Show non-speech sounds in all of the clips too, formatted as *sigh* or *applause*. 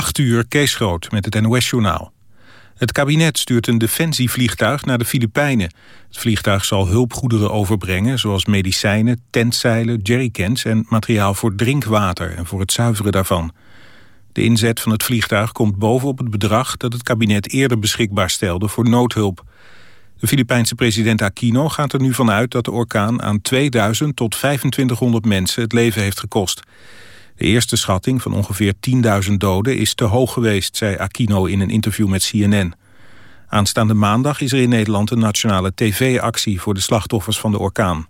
8 uur Kees Groot met het NOS-journaal. Het kabinet stuurt een defensievliegtuig naar de Filipijnen. Het vliegtuig zal hulpgoederen overbrengen... zoals medicijnen, tentzeilen, jerrycans en materiaal voor drinkwater... en voor het zuiveren daarvan. De inzet van het vliegtuig komt bovenop het bedrag... dat het kabinet eerder beschikbaar stelde voor noodhulp. De Filipijnse president Aquino gaat er nu vanuit dat de orkaan... aan 2000 tot 2500 mensen het leven heeft gekost... De eerste schatting van ongeveer 10.000 doden is te hoog geweest, zei Aquino in een interview met CNN. Aanstaande maandag is er in Nederland een nationale tv-actie voor de slachtoffers van de orkaan.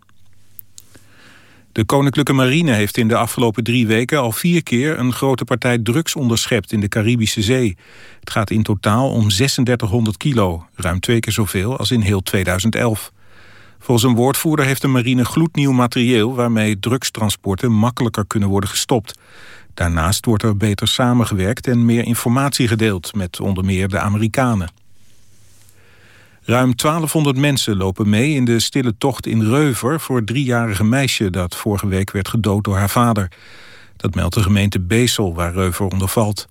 De Koninklijke Marine heeft in de afgelopen drie weken al vier keer een grote partij drugs onderschept in de Caribische Zee. Het gaat in totaal om 3600 kilo, ruim twee keer zoveel als in heel 2011. Volgens een woordvoerder heeft de marine gloednieuw materieel... waarmee drugstransporten makkelijker kunnen worden gestopt. Daarnaast wordt er beter samengewerkt en meer informatie gedeeld... met onder meer de Amerikanen. Ruim 1200 mensen lopen mee in de stille tocht in Reuver... voor het driejarige meisje dat vorige week werd gedood door haar vader. Dat meldt de gemeente Beesel, waar Reuver onder valt.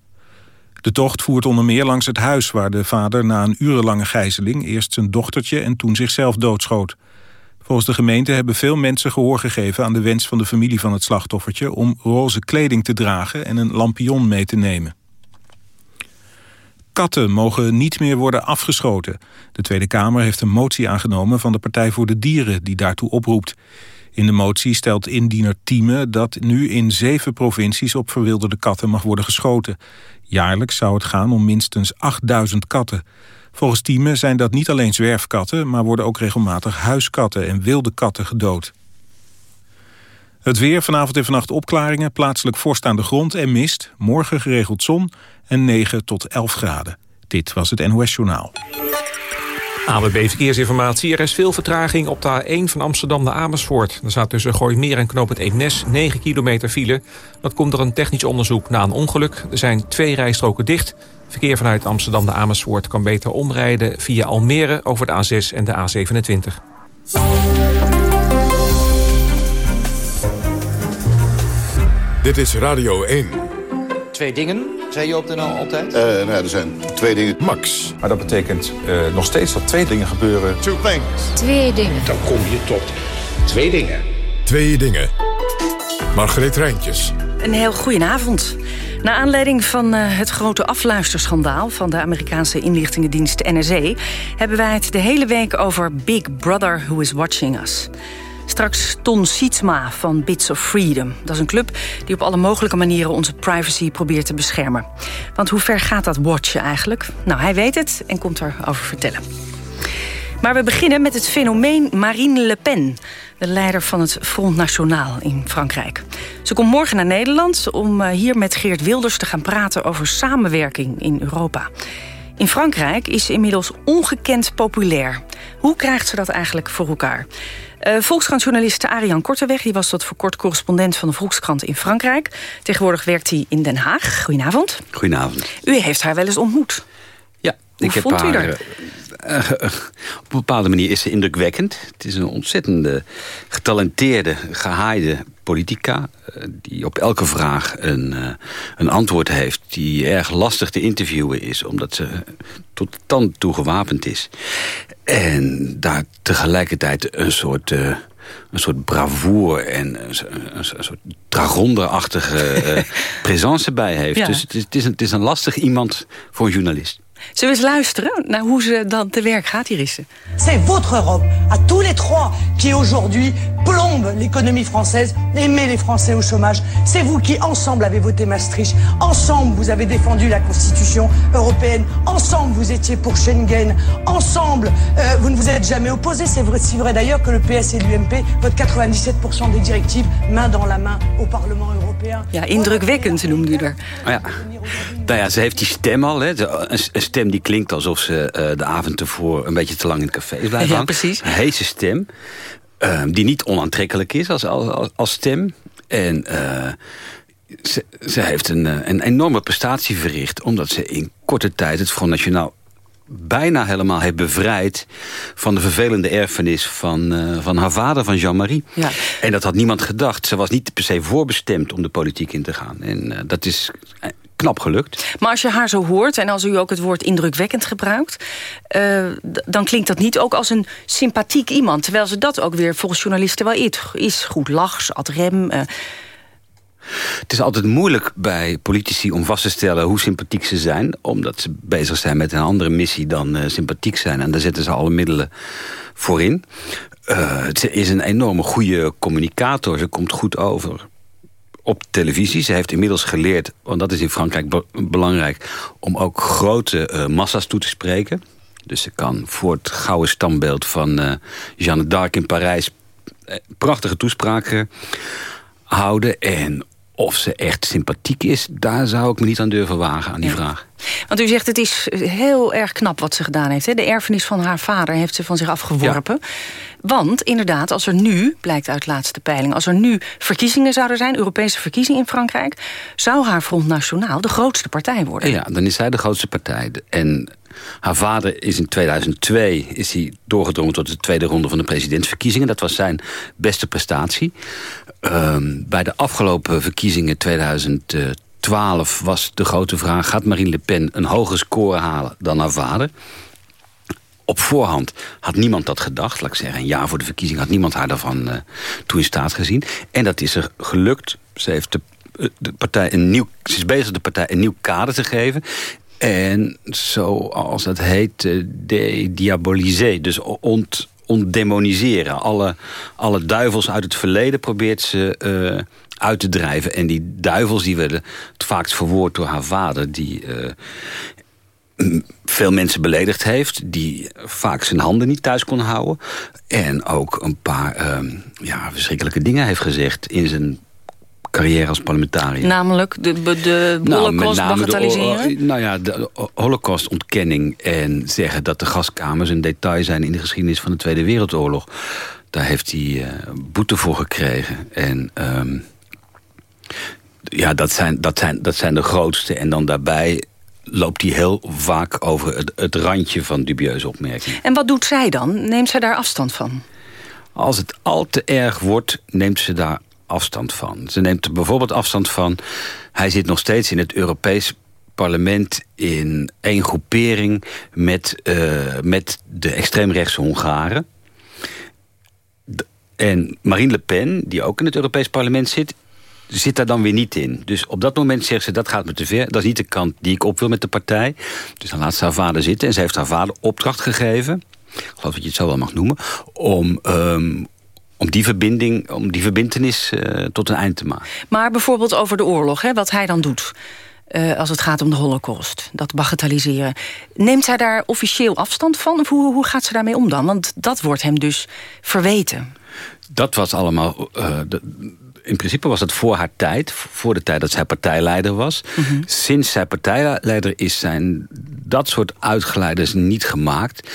De tocht voert onder meer langs het huis waar de vader na een urenlange gijzeling... eerst zijn dochtertje en toen zichzelf doodschoot. Volgens de gemeente hebben veel mensen gehoor gegeven aan de wens van de familie van het slachtoffertje om roze kleding te dragen en een lampion mee te nemen. Katten mogen niet meer worden afgeschoten. De Tweede Kamer heeft een motie aangenomen van de Partij voor de Dieren die daartoe oproept. In de motie stelt indiener Tieme dat nu in zeven provincies op verwilderde katten mag worden geschoten. Jaarlijks zou het gaan om minstens 8000 katten. Volgens Thieme zijn dat niet alleen zwerfkatten... maar worden ook regelmatig huiskatten en wilde katten gedood. Het weer, vanavond en vannacht opklaringen, plaatselijk vorst aan de grond en mist. Morgen geregeld zon en 9 tot 11 graden. Dit was het NOS Journaal. ABB Verkeersinformatie. Er is veel vertraging op de A1 van Amsterdam naar Amersfoort. Er staat tussen Gooimeer en Knoop het Eemnes 9 kilometer file. Dat komt door een technisch onderzoek na een ongeluk. Er zijn twee rijstroken dicht. Verkeer vanuit Amsterdam naar Amersfoort kan beter omrijden... via Almere over de A6 en de A27. Dit is Radio 1. Twee dingen, zei je op de NL altijd? Uh, nou, er zijn twee dingen. Max. Maar dat betekent uh, nog steeds dat twee dingen gebeuren. Two things. Twee dingen. Dan kom je tot twee dingen. Twee dingen. Margreet Rijntjes. Een heel goedenavond. Na aanleiding van uh, het grote afluisterschandaal... van de Amerikaanse inlichtingendienst NSA... hebben wij het de hele week over Big Brother Who is Watching Us. Straks Ton Sietsma van Bits of Freedom. Dat is een club die op alle mogelijke manieren onze privacy probeert te beschermen. Want hoe ver gaat dat watchen eigenlijk? Nou, hij weet het en komt erover vertellen. Maar we beginnen met het fenomeen Marine Le Pen de leider van het Front National in Frankrijk. Ze komt morgen naar Nederland om hier met Geert Wilders te gaan praten over samenwerking in Europa. In Frankrijk is ze inmiddels ongekend populair. Hoe krijgt ze dat eigenlijk voor elkaar? Uh, Volkskrantjournalist Arian Korteweg die was tot voor kort correspondent van de Volkskrant in Frankrijk. Tegenwoordig werkt hij in Den Haag. Goedenavond. Goedenavond. U heeft haar wel eens ontmoet. Ik heb vond u haar. haar? uh, uh, op een bepaalde manier is ze indrukwekkend. Het is een ontzettende, getalenteerde, gehaaide politica... die op elke vraag een, een antwoord heeft... die erg lastig te interviewen is... omdat ze tot de tand toe gewapend is. En daar tegelijkertijd een soort... Een soort bravoure en een, soort dragonderachtige uh, *laughs* presence bij heeft. Ja. Dus het is, het, is een, het is een lastig iemand voor een journalist. Zullen we eens luisteren naar hoe ze dan te werk gaat? Hier is ze. C'est votre Europe, à tous les trois, qui aujourd'hui plombe l'économie française et met les Français au chômage. C'est vous qui, ensemble, avez voté Maastricht. Ensemble, vous avez défendu la Constitution européenne. Ensemble, vous étiez pour Schengen. Ensemble, euh, vous ne vous êtes jamais opposés. C'est vrai, si vrai d'ailleurs que le PS et l'UMP votent 97% des directives main dans la main au Parlement européen. Ja, indrukwekkend noemde u er. Ja. Nou ja, ze heeft die stem al. Hè. Een, een stem die klinkt alsof ze uh, de avond ervoor een beetje te lang in het café is blijven Ja, hangen. precies. Een heese stem. Uh, die niet onaantrekkelijk is als, als, als stem. En uh, ze, ze heeft een, een enorme prestatie verricht... omdat ze in korte tijd het Front Nationaal bijna helemaal heeft bevrijd... van de vervelende erfenis van, uh, van haar vader, van Jean-Marie. Ja. En dat had niemand gedacht. Ze was niet per se voorbestemd om de politiek in te gaan. En uh, dat is knap gelukt. Maar als je haar zo hoort en als u ook het woord indrukwekkend gebruikt... Uh, dan klinkt dat niet ook als een sympathiek iemand. Terwijl ze dat ook weer volgens journalisten wel is. Goed lachs, ad rem... Het is altijd moeilijk bij politici om vast te stellen hoe sympathiek ze zijn. Omdat ze bezig zijn met een andere missie dan uh, sympathiek zijn. En daar zetten ze alle middelen voor in. Uh, ze is een enorme goede communicator. Ze komt goed over op televisie. Ze heeft inmiddels geleerd, want dat is in Frankrijk be belangrijk... om ook grote uh, massa's toe te spreken. Dus ze kan voor het gouden stambeeld van Jeanne d'Arc in Parijs... prachtige toespraken houden. En of ze echt sympathiek is, daar zou ik me niet aan durven wagen, aan die vraag. Want u zegt het is heel erg knap wat ze gedaan heeft. Hè? De erfenis van haar vader heeft ze van zich afgeworpen. Want inderdaad, als er nu, blijkt uit laatste peiling... als er nu verkiezingen zouden zijn, Europese verkiezingen in Frankrijk... zou haar Front Nationaal de grootste partij worden. Ja, dan is zij de grootste partij. En haar vader is in 2002 is hij doorgedrongen tot de tweede ronde van de presidentsverkiezingen. Dat was zijn beste prestatie. Um, bij de afgelopen verkiezingen 2012 was de grote vraag... gaat Marine Le Pen een hogere score halen dan haar vader? Op voorhand had niemand dat gedacht. Laat ik zeggen, een jaar voor de verkiezing had niemand haar daarvan uh, toe in staat gezien. En dat is er gelukt. Ze heeft de, eh, de partij een nieuw, ze is bezig de partij een nieuw kader te geven. En zoals het heet, de Dus ont, ontdemoniseren. Alle, alle duivels uit het verleden probeert ze uh, uit te drijven. En die duivels die werden het vaakst verwoord door haar vader... die uh, veel mensen beledigd heeft... die vaak zijn handen niet thuis kon houden... en ook een paar uh, ja, verschrikkelijke dingen heeft gezegd... in zijn carrière als parlementariër. Namelijk de, de nou, holocaust nou, bagatelliseren? nou ja, de holocaustontkenning en zeggen dat de gaskamers een detail zijn in de geschiedenis van de Tweede Wereldoorlog. Daar heeft hij uh, boete voor gekregen. En um, ja, dat zijn, dat, zijn, dat zijn de grootste. En dan daarbij loopt hij heel vaak over het, het randje van dubieuze opmerkingen. En wat doet zij dan? Neemt zij daar afstand van? Als het al te erg wordt, neemt ze daar afstand van. Ze neemt bijvoorbeeld afstand van... hij zit nog steeds in het Europees parlement in één groepering... met, uh, met de extreemrechtse Hongaren. En Marine Le Pen, die ook in het Europees parlement zit zit daar dan weer niet in. Dus op dat moment zegt ze, dat gaat me te ver. Dat is niet de kant die ik op wil met de partij. Dus dan laat ze haar vader zitten. En ze heeft haar vader opdracht gegeven... ik geloof dat je het zo wel mag noemen... om, um, om die verbinding, om die verbindenis uh, tot een eind te maken. Maar bijvoorbeeld over de oorlog, hè, wat hij dan doet... Uh, als het gaat om de holocaust, dat bagatelliseren. Neemt zij daar officieel afstand van? Of hoe, hoe gaat ze daarmee om dan? Want dat wordt hem dus verweten. Dat was allemaal... Uh, de, in principe was het voor haar tijd, voor de tijd dat zij partijleider was. Mm -hmm. Sinds zij partijleider is, zijn dat soort uitgeleiders niet gemaakt.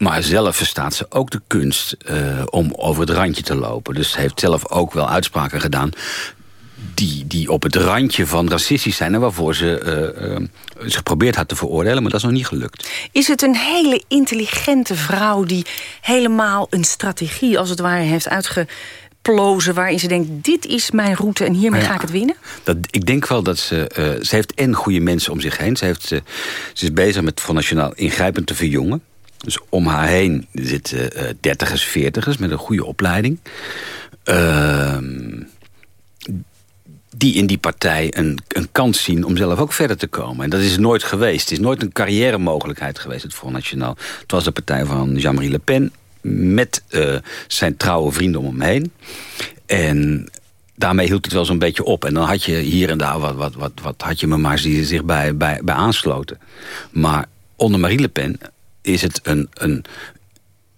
Maar zelf verstaat ze ook de kunst uh, om over het randje te lopen. Dus ze heeft zelf ook wel uitspraken gedaan... Die, die op het randje van racistisch zijn... en waarvoor ze uh, uh, zich geprobeerd had te veroordelen... maar dat is nog niet gelukt. Is het een hele intelligente vrouw... die helemaal een strategie, als het ware, heeft uitge plozen waarin ze denkt... dit is mijn route en hiermee ja, ga ik het winnen? Dat, ik denk wel dat ze... Uh, ze heeft en goede mensen om zich heen. Ze, heeft, uh, ze is bezig met Front Nationaal ingrijpend te verjongen. Dus om haar heen zitten uh, dertigers, veertigers met een goede opleiding. Uh, die in die partij een, een kans zien om zelf ook verder te komen. En dat is nooit geweest. Het is nooit een carrière mogelijkheid geweest, het Front Nationaal. Het was de partij van Jean-Marie Le Pen met uh, zijn trouwe vrienden om hem heen. En daarmee hield het wel zo'n beetje op. En dan had je hier en daar wat, wat, wat, wat had je maar zich bij, bij, bij aansloten. Maar onder Marie Le Pen is het, een, een,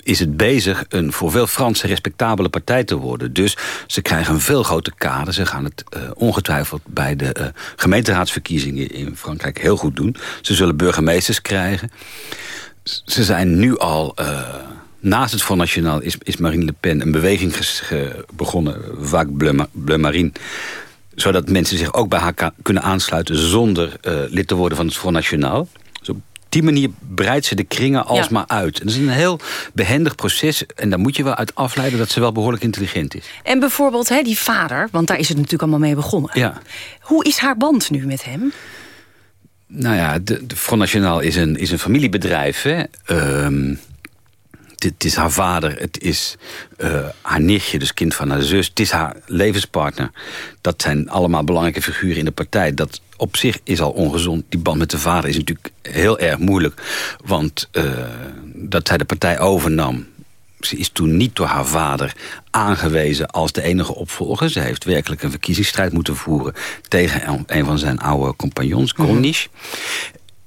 is het bezig een voor veel Fransen respectabele partij te worden. Dus ze krijgen een veel groter kader. Ze gaan het uh, ongetwijfeld bij de uh, gemeenteraadsverkiezingen in Frankrijk heel goed doen. Ze zullen burgemeesters krijgen. Ze zijn nu al... Uh, naast het Front National is, is Marine Le Pen een beweging begonnen, Vague Bleu, Bleu Marine zodat mensen zich ook bij haar kunnen aansluiten... zonder lid te worden van het Front National. Die manier breidt ze de kringen alsmaar ja. uit. En dat is een heel behendig proces. En daar moet je wel uit afleiden dat ze wel behoorlijk intelligent is. En bijvoorbeeld hè, die vader, want daar is het natuurlijk allemaal mee begonnen. Ja. Hoe is haar band nu met hem? Nou ja, de, de Front National is een, is een familiebedrijf. Hè? Ehm, het is haar vader, het is uh, haar nichtje, dus kind van haar zus. Het is haar levenspartner. Dat zijn allemaal belangrijke figuren in de partij. Dat op zich is al ongezond. Die band met de vader is natuurlijk heel erg moeilijk. Want uh, dat zij de partij overnam... Ze is toen niet door haar vader aangewezen als de enige opvolger. Ze heeft werkelijk een verkiezingsstrijd moeten voeren... tegen een van zijn oude compagnons, Corniche.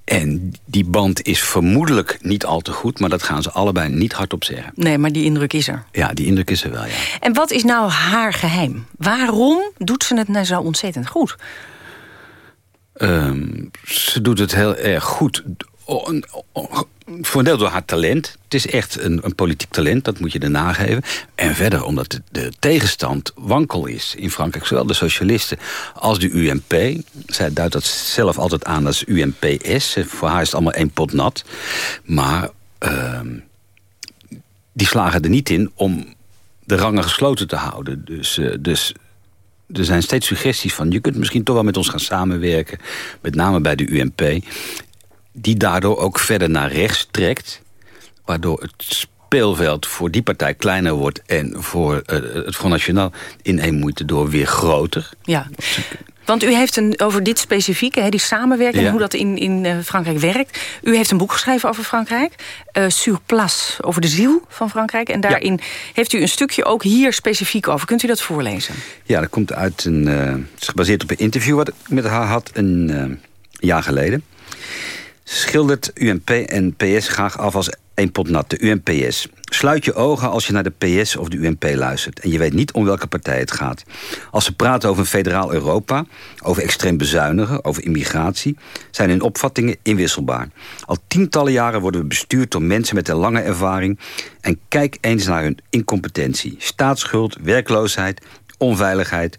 En die band is vermoedelijk niet al te goed... maar dat gaan ze allebei niet hardop zeggen. Nee, maar die indruk is er. Ja, die indruk is er wel, ja. En wat is nou haar geheim? Waarom doet ze het nou zo ontzettend goed? Um, ze doet het heel erg goed voor een deel door haar talent. Het is echt een, een, politiek talent, dat moet je er nageven. En verder omdat de, de, tegenstand wankel is in Frankrijk. Zowel de socialisten als de UMP. Zij duidt dat zelf altijd aan als UMPS. Voor haar is het allemaal één pot nat. Maar uh, die slagen er niet in om de rangen gesloten te houden. Dus, uh, dus er zijn steeds suggesties van... je kunt misschien toch wel met ons gaan samenwerken. Met name bij de UMP die daardoor ook verder naar rechts trekt... waardoor het speelveld voor die partij kleiner wordt... en voor uh, het Front National in één moeite door weer groter. Ja. Want u heeft een, over dit specifieke, hè, die samenwerking... en hoe dat in, in uh, Frankrijk werkt. U heeft een boek geschreven over Frankrijk. Uh, Sur Place, over de ziel van Frankrijk. En daarin heeft u een stukje ook hier specifiek over. Kunt u dat voorlezen? Ja, dat komt uit een... Uh, het is gebaseerd op een interview wat ik met haar had een jaar geleden schildert UMP en PS graag af als één pot nat, de UMPS. Sluit je ogen als je naar de PS of de UMP luistert... en je weet niet om welke partij het gaat. Als ze praten over een federaal Europa, over extreem bezuinigen... over immigratie, zijn hun opvattingen inwisselbaar. Al tientallen jaren worden we bestuurd door mensen met een lange ervaring... en kijk eens naar hun incompetentie. Staatsschuld, werkloosheid, onveiligheid...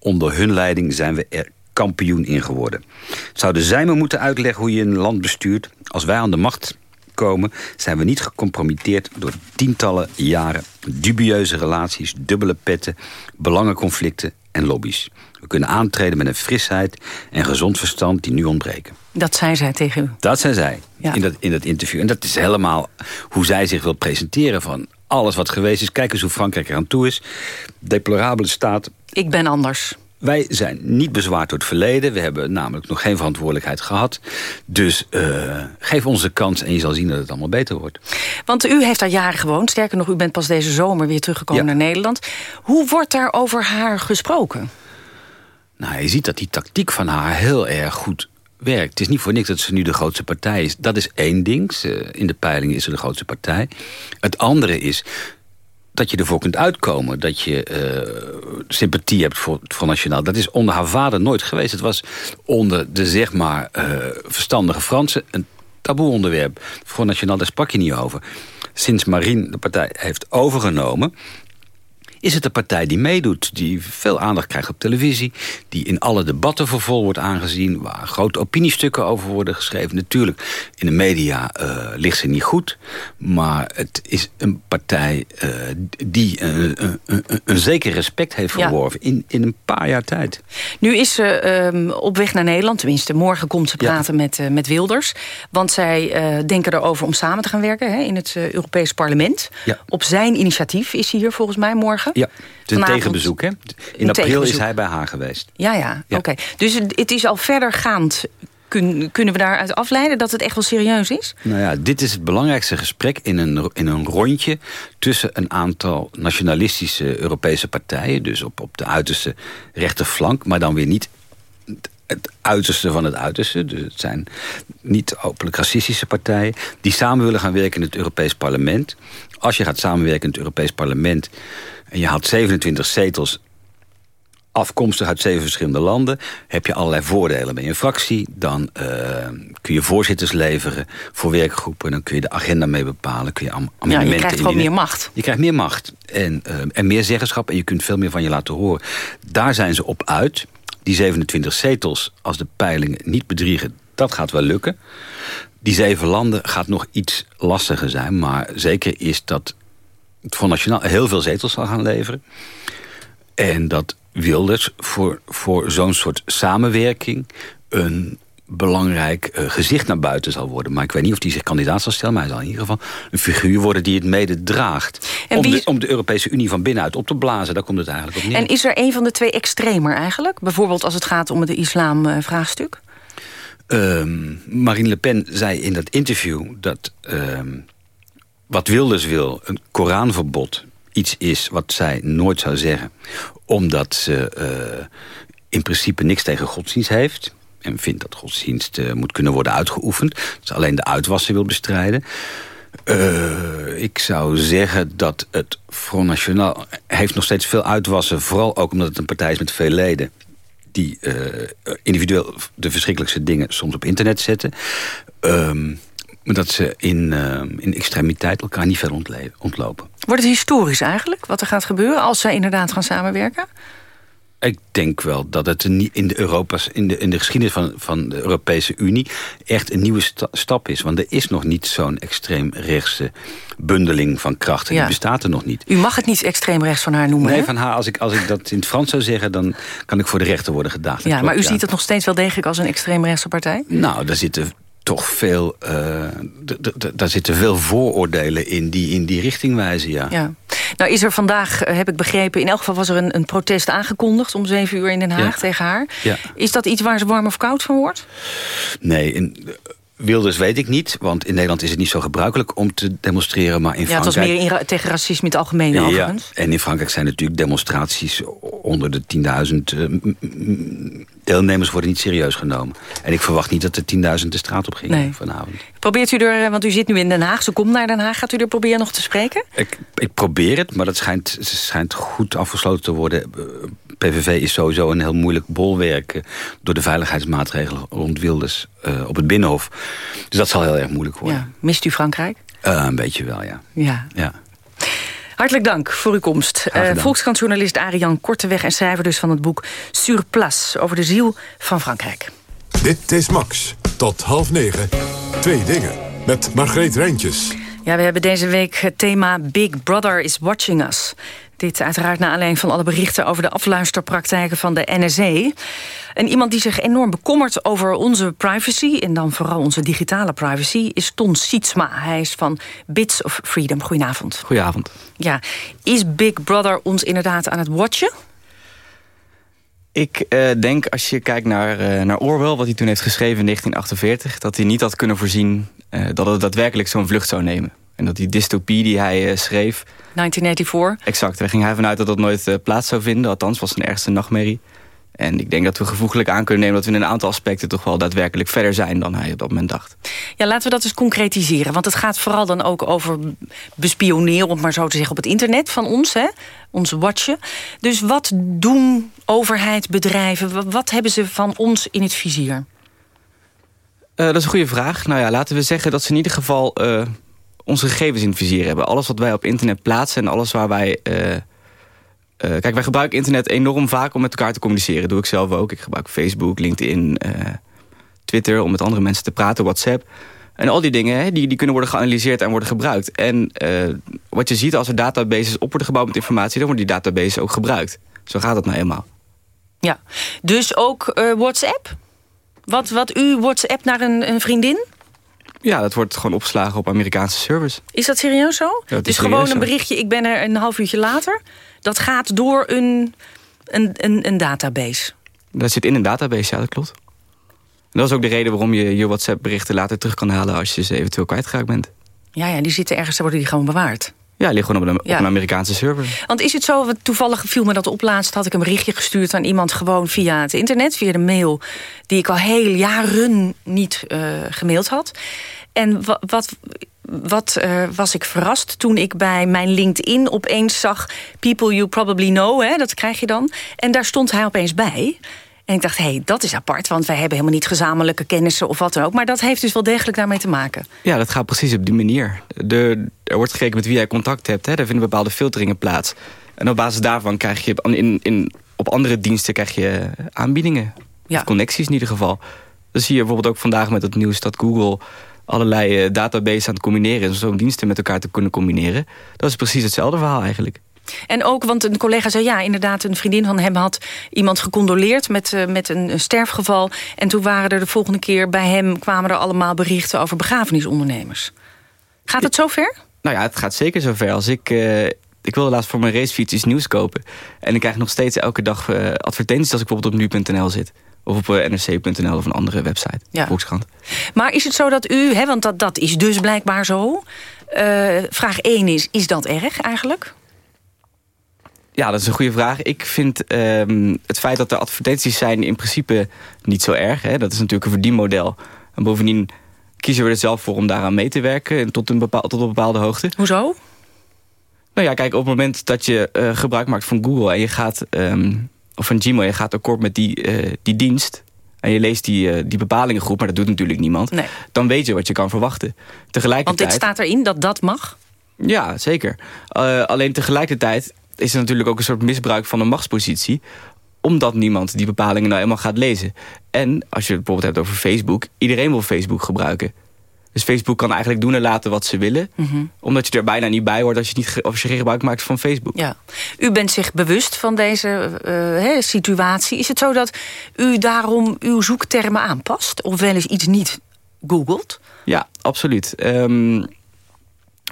Onder hun leiding zijn we er kampioen in geworden. Zouden zij me moeten uitleggen hoe je een land bestuurt? Als wij aan de macht komen, zijn we niet gecompromitteerd door tientallen jaren dubieuze relaties, dubbele petten, belangenconflicten en lobby's. We kunnen aantreden met een frisheid en gezond verstand die nu ontbreken. Dat zei zij tegen u? Dat zei zij in, dat, in dat interview. En dat is helemaal hoe zij zich wil presenteren van alles wat geweest is. Kijk eens hoe Frankrijk eraan toe is. Deplorabele staat. Ik ben anders. Wij zijn niet bezwaard door het verleden. We hebben namelijk nog geen verantwoordelijkheid gehad. Dus uh, geef ons de kans en je zal zien dat het allemaal beter wordt. Want u heeft daar jaren gewoond. Sterker nog, u bent pas deze zomer weer teruggekomen naar Nederland. Hoe wordt daar over haar gesproken? Nou, je ziet dat die tactiek van haar heel erg goed werkt. Het is niet voor niks dat ze nu de grootste partij is. Dat is één ding. in de peiling is ze de grootste partij. Het andere is dat je ervoor kunt uitkomen. Dat je uh, sympathie hebt voor, voor Nationaal. Dat is onder haar vader nooit geweest. Het was onder de, zeg maar, uh, verstandige Fransen een taboe onderwerp. Nationaal, daar sprak je niet over. Sinds Marine de partij heeft overgenomen is het een partij die meedoet, die veel aandacht krijgt op televisie... die in alle debatten voor vol wordt aangezien... waar grote opiniestukken over worden geschreven. Natuurlijk, in de media uh, ligt ze niet goed... maar het is een partij uh, die uh, een zeker respect heeft verworven... Ja. In, in een paar jaar tijd. Nu is ze um, op weg naar Nederland, tenminste. Morgen komt ze praten ja. met, met Wilders. Want zij denken erover om samen te gaan werken hè, in het Europees Parlement. Ja. Op zijn initiatief is hij hier volgens mij morgen. Ja, het is een tegenbezoek. Hè? In april is hij bij haar geweest. Ja, ja, ja. oké. Okay. Dus het is al verdergaand Kun, kunnen we daaruit afleiden dat het echt wel serieus is? Nou ja, dit is het belangrijkste gesprek in een, in een rondje... tussen een aantal nationalistische Europese partijen... dus op, op de uiterste rechterflank, maar dan weer niet het uiterste van het uiterste. Dus het zijn niet openlijk racistische partijen... die samen willen gaan werken in het Europees Parlement. Als je gaat samenwerken in het Europees Parlement en je haalt 27 zetels afkomstig uit zeven verschillende landen... heb je allerlei voordelen. Je een fractie, dan uh, kun je voorzitters leveren voor werkgroepen... dan kun je de agenda mee bepalen, kun je amendementen Ja, je krijgt gewoon meer macht. Je krijgt meer macht en, uh, en meer zeggenschap... en je kunt veel meer van je laten horen. Daar zijn ze op uit. Die 27 zetels, als de peilingen niet bedriegen... dat gaat wel lukken. Die zeven landen gaat nog iets lastiger zijn... maar zeker is dat het Front Nationaal heel veel zetels zal gaan leveren. En dat Wilders voor, voor zo'n soort samenwerking... een belangrijk uh, gezicht naar buiten zal worden. Maar ik weet niet of hij zich kandidaat zal stellen. Maar hij zal in ieder geval een figuur worden die het mede draagt. Om, de, om, de, Europese Unie van binnenuit op te blazen. Daar komt het eigenlijk op neer. En is er een van de twee extremer eigenlijk? Bijvoorbeeld als het gaat om het islamvraagstuk? Ehm, Marine Le Pen zei in dat interview dat ehm, wat Wilders wil, een Koranverbod, iets is wat zij nooit zou zeggen. Omdat ze uh, in principe niks tegen godsdienst heeft. En vindt dat godsdienst uh, moet kunnen worden uitgeoefend. Dat alleen de uitwassen wil bestrijden. Uh, ik zou zeggen dat het Front National heeft nog steeds veel uitwassen. Vooral ook omdat het een partij is met veel leden die individueel de verschrikkelijkste dingen soms op internet zetten. Maar dat ze in, uh, in extremiteit elkaar niet ver ontlopen. Wordt het historisch eigenlijk, wat er gaat gebeuren... als zij inderdaad gaan samenwerken? Ik denk wel dat het in de, Europa's, in de, in de geschiedenis van, van de Europese Unie... echt een nieuwe stap is. Want er is nog niet zo'n extreem rechtse bundeling van krachten. Die bestaat er nog niet. U mag het niet extreem rechts van haar noemen, Nee, van haar. Als ik, als ik dat in het Frans zou zeggen... dan kan ik voor de rechter worden gedaagd. Ja, maar u ziet het nog steeds wel degelijk als een extreemrechtse partij? Nou, daar zitten toch veel, uh, daar zitten veel vooroordelen in die in die richting wijzen, ja. ja. Nou is er vandaag, eh, heb ik begrepen, in elk geval was er een, een protest aangekondigd om zeven uur in Den Haag tegen haar. Ja. Is dat iets waar ze warm of koud van wordt? Nee, in, Wilders weet ik niet, want in Nederland is het niet zo gebruikelijk om te demonstreren. Maar in ja, Frankrijk... het was meer tegen racisme in het algemeen ja, overigens. En in Frankrijk zijn natuurlijk demonstraties onder de 10.000 uh, deelnemers worden niet serieus genomen. En ik verwacht niet dat er 10.000 de straat op gingen nee. vanavond. Probeert u er, eh, want u zit nu in Den Haag, ze komt naar Den Haag. Gaat u er proberen nog te spreken? Ik, ik probeer het, maar dat schijnt, schijnt goed afgesloten te worden. PVV is sowieso een heel moeilijk bolwerk... Eh, door de veiligheidsmaatregelen rond Wilders uh, op het Binnenhof. Dus dat zal heel erg moeilijk worden. Ja. Mist u Frankrijk? Uh, een beetje wel, ja. Ja. ja. Hartelijk dank voor uw komst. Uh, Volkskrantjournalist Ariane Korteweg en schrijver dus van het boek Surplace... over de ziel van Frankrijk. Dit is Max. Tot half negen. Twee dingen. Met Margreet Rijntjes. Ja, we hebben deze week het thema Big Brother is Watching Us. Dit uiteraard naar aanleiding van alle berichten over de afluisterpraktijken van de NSE. En iemand die zich enorm bekommert over onze privacy... en dan vooral onze digitale privacy, is Ton Sietsma. Hij is van Bits of Freedom. Goedenavond. Goedenavond. Ja, is Big Brother ons inderdaad aan het watchen? Ik uh, denk, als je kijkt naar, uh, naar Orwell, wat hij toen heeft geschreven in 1948... dat hij niet had kunnen voorzien uh, dat het daadwerkelijk zo'n vlucht zou nemen. En dat die dystopie die hij schreef... 1984? Exact, daar ging hij vanuit dat dat nooit plaats zou vinden. Althans, was zijn ergste nachtmerrie. En ik denk dat we gevoeglijk aan kunnen nemen... dat we in een aantal aspecten toch wel daadwerkelijk verder zijn... dan hij op dat moment dacht. Ja, laten we dat eens concretiseren. Want het gaat vooral dan ook over bespioneren... om maar zo te zeggen, op het internet van ons, hè? ons watchen. Dus wat doen overheid, bedrijven... wat hebben ze van ons in het vizier? Uh, dat is een goede vraag. Nou ja, laten we zeggen dat ze in ieder geval... Uh, onze gegevens in het vizier hebben. Alles wat wij op internet plaatsen en alles waar wij... Uh, uh, kijk, wij gebruiken internet enorm vaak om met elkaar te communiceren. Dat doe ik zelf ook. Ik gebruik Facebook, LinkedIn, uh, Twitter... om met andere mensen te praten, WhatsApp. En al die dingen, hè, die, die kunnen worden geanalyseerd en worden gebruikt. En wat je ziet als er databases op worden gebouwd met informatie... dan worden die databases ook gebruikt. Zo gaat dat nou eenmaal. Ja, dus ook WhatsApp? Wat, wat u WhatsApp naar een, een vriendin? Ja, dat wordt gewoon opgeslagen op Amerikaanse servers. Is dat serieus zo? Ja, dus gewoon een berichtje, ik ben er een half uurtje later... Dat gaat door een, een, een, een database. Dat zit in een database, ja, dat klopt. En dat is ook de reden waarom je je WhatsApp-berichten later terug kan halen... als je ze eventueel kwijtgeraakt bent. Ja, ja, die zitten ergens, worden die gewoon bewaard. Ja, liggen gewoon op, een, op een Amerikaanse server. Want is het zo, toevallig viel me dat op laatst... had ik een berichtje gestuurd aan iemand gewoon via het internet... via de mail die ik al heel jaren niet uh, gemaild had. En wat, wat wat uh, was ik verrast toen ik bij mijn LinkedIn opeens zag... People you probably know, hè, dat krijg je dan. En daar stond hij opeens bij. En ik dacht, hé, hey, dat is apart, want wij hebben helemaal niet gezamenlijke kennissen of wat dan ook. Maar dat heeft dus wel degelijk daarmee te maken. Ja, dat gaat precies op die manier. De, er wordt gekeken met wie jij contact hebt. Hè. Daar vinden bepaalde filteringen plaats. En op basis daarvan krijg je in, in, op andere diensten krijg je aanbiedingen. Ja. connecties in ieder geval. Dat zie je bijvoorbeeld ook vandaag met het nieuws dat Google allerlei uh, databases aan het combineren... en zo'n diensten met elkaar te kunnen combineren. Dat is precies hetzelfde verhaal eigenlijk. En ook, want een collega zei... ja, inderdaad, een vriendin van hem had iemand gecondoleerd... met, uh, met een, een, sterfgeval. En toen waren er de volgende keer bij hem... kwamen er allemaal berichten over begrafenisondernemers. Gaat het zover? Nou ja, het gaat zeker zover. Als ik... Uh, ik wilde laatst voor mijn racefiets iets nieuws kopen. En ik krijg nog steeds elke dag uh, advertenties... als ik bijvoorbeeld op nu.nl zit. Of op nrc.nl of een andere website. Ja. Volkskrant. Maar is het zo dat u... Hè, want dat, dat is dus blijkbaar zo... vraag 1 is, is dat erg eigenlijk? Ja, dat is een goede vraag. Ik vind um, het feit dat er advertenties zijn in principe niet zo erg. Hè. Dat is natuurlijk een verdienmodel. En bovendien kiezen we er zelf voor om daaraan mee te werken... tot een, bepaal, tot een bepaalde hoogte. Hoezo? Nou ja, kijk, op het moment dat je uh, gebruik maakt van Google... en je gaat, um, of van Gmail, je gaat akkoord met die, uh, die dienst... en je leest die, uh, die bepalingengroep, maar dat doet natuurlijk niemand... Nee. dan weet je wat je kan verwachten. Tegelijkertijd... Want dit staat erin dat dat mag? Ja, zeker. alleen tegelijkertijd is er natuurlijk ook een soort misbruik van een machtspositie omdat niemand die bepalingen nou helemaal gaat lezen. En als je het bijvoorbeeld hebt over Facebook... iedereen wil Facebook gebruiken. Dus Facebook kan eigenlijk doen en laten wat ze willen. Mhm. Omdat je er bijna niet bij hoort als je, niet, als je geen gebruik maakt van Facebook. Ja. U bent zich bewust van deze uh, situatie. Is het zo dat u daarom uw zoektermen aanpast? Of wel eens iets niet googelt? Ja, absoluut. Um,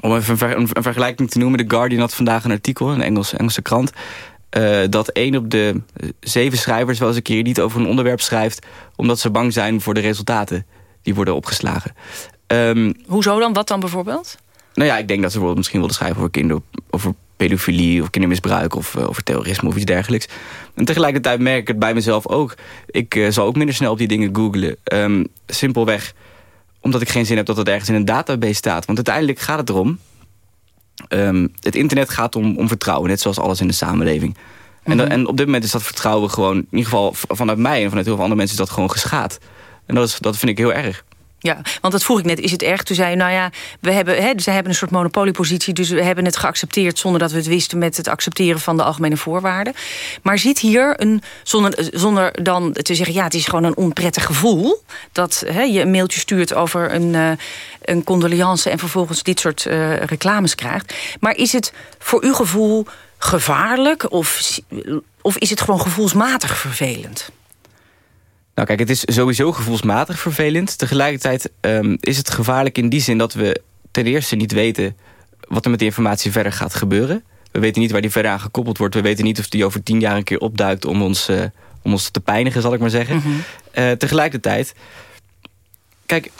om even een, ver, een, vergelijking te noemen. The Guardian had vandaag een artikel, een Engelse, Engelse krant... Uh, dat één op de zeven schrijvers wel eens een keer niet over een onderwerp schrijft... omdat ze bang zijn voor de resultaten die worden opgeslagen. Um, Hoezo dan? Wat dan bijvoorbeeld? Nou ja, ik denk dat ze bijvoorbeeld misschien wilden schrijven over, kinder, over pedofilie of kindermisbruik of uh, over terrorisme of iets dergelijks. En tegelijkertijd merk ik het bij mezelf ook. Ik uh, zal ook minder snel op die dingen googlen. Um, simpelweg omdat ik geen zin heb dat het ergens in een database staat. Want uiteindelijk gaat het erom... Um, het internet gaat om, om vertrouwen, net zoals alles in de samenleving. en, mhm. en op dit moment is dat vertrouwen gewoon... in ieder geval vanuit mij en vanuit heel veel andere mensen... is dat gewoon geschaad. En dat, is, dat vind ik heel erg. Ja, want dat vroeg ik net. Is het erg? Toen zei je, nou ja, we hebben, hè, ze hebben een soort monopoliepositie... dus we hebben het geaccepteerd zonder dat we het wisten... met het accepteren van de algemene voorwaarden. Maar zit hier, een, zonder, zonder dan te zeggen... ja, het is gewoon een onprettig gevoel... dat hè, je een mailtje stuurt over een, uh, een condoleance... en vervolgens dit soort uh, reclames krijgt. Maar is het voor uw gevoel gevaarlijk... of, of is het gewoon gevoelsmatig vervelend? Nou kijk, het is sowieso gevoelsmatig vervelend. Tegelijkertijd um, is het gevaarlijk in die zin dat we ten eerste niet weten... wat er met die informatie verder gaat gebeuren. We weten niet waar die verder aan gekoppeld wordt. We weten niet of die over tien jaar een keer opduikt om ons, uh, om ons te pijnigen, zal ik maar zeggen. Mm uh, tegelijkertijd, kijk,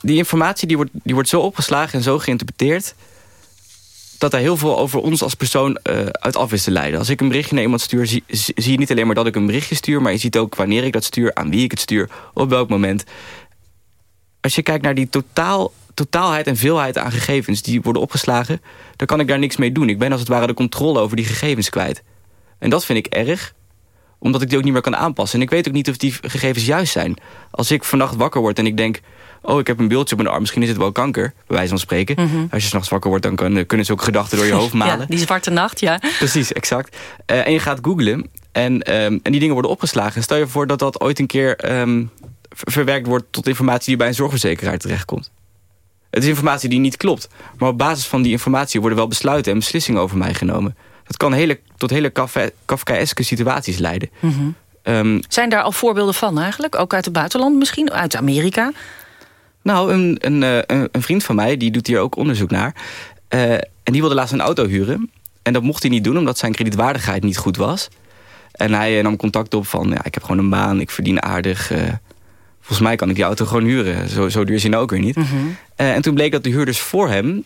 die informatie die wordt, die wordt zo opgeslagen en zo geïnterpreteerd dat er heel veel over ons als persoon uh, uit af is te leiden. Als ik een berichtje naar iemand stuur, zie, zie, je niet alleen maar dat ik een berichtje stuur... maar je ziet ook wanneer ik dat stuur, aan wie ik het stuur, op welk moment. Als je kijkt naar die totaal, totaalheid en veelheid aan gegevens die worden opgeslagen... dan kan ik daar niks mee doen. Ik ben als het ware de controle over die gegevens kwijt. En dat vind ik erg, omdat ik die ook niet meer kan aanpassen. En ik weet ook niet of die gegevens juist zijn. Als ik vannacht wakker word en ik denk oh, ik heb een beeldje op mijn arm, misschien is het wel kanker, bij wijze van spreken. Mhm. Als je s'nachts wakker wordt, dan kan, kunnen ze ook gedachten door je *laughs* hoofd malen. ja, die zwarte nacht, ja. Precies, exact. Uh, en je gaat googlen en, um, en die dingen worden opgeslagen. Stel je voor dat dat ooit een keer um, verwerkt wordt tot informatie die bij een zorgverzekeraar terechtkomt. Het is informatie die niet klopt. Maar op basis van die informatie worden wel besluiten en beslissingen over mij genomen. Dat kan hele, tot hele Kafkaeske situaties leiden. Mm um, Zijn daar al voorbeelden van eigenlijk? Ook uit het buitenland misschien? Uit Amerika? Nou, een, een, eh, een, een, vriend van mij, die doet hier ook onderzoek naar. Uh, en die wilde laatst een auto huren. En dat mocht hij niet doen, omdat zijn kredietwaardigheid niet goed was. En hij eh, nam contact op van, ja, ik heb gewoon een baan, ik verdien aardig. Uh, volgens mij kan ik die auto gewoon huren. Zo, zo duur is hij nou ook weer niet. Mhm. en toen bleek dat de huurders voor hem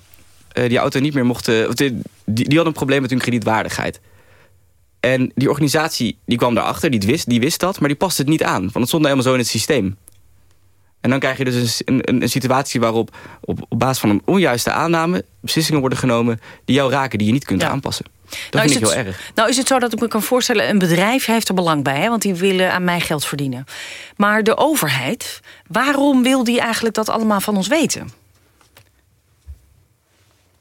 die auto niet meer mochten... Die, die hadden een probleem met hun kredietwaardigheid. En die organisatie die kwam daarachter, die wist, die wist dat... maar die paste het niet aan, want het stond helemaal zo in het systeem. En dan krijg je dus een, een, een situatie waarop op, op, basis van een onjuiste aanname... beslissingen worden genomen die jou raken, die je niet kunt aanpassen. Dat nou vind ik heel erg. Nou is het zo dat ik me kan voorstellen... een bedrijf heeft er belang bij, hè, want die willen aan mij geld verdienen. Maar de overheid, waarom wil die eigenlijk dat allemaal van ons weten?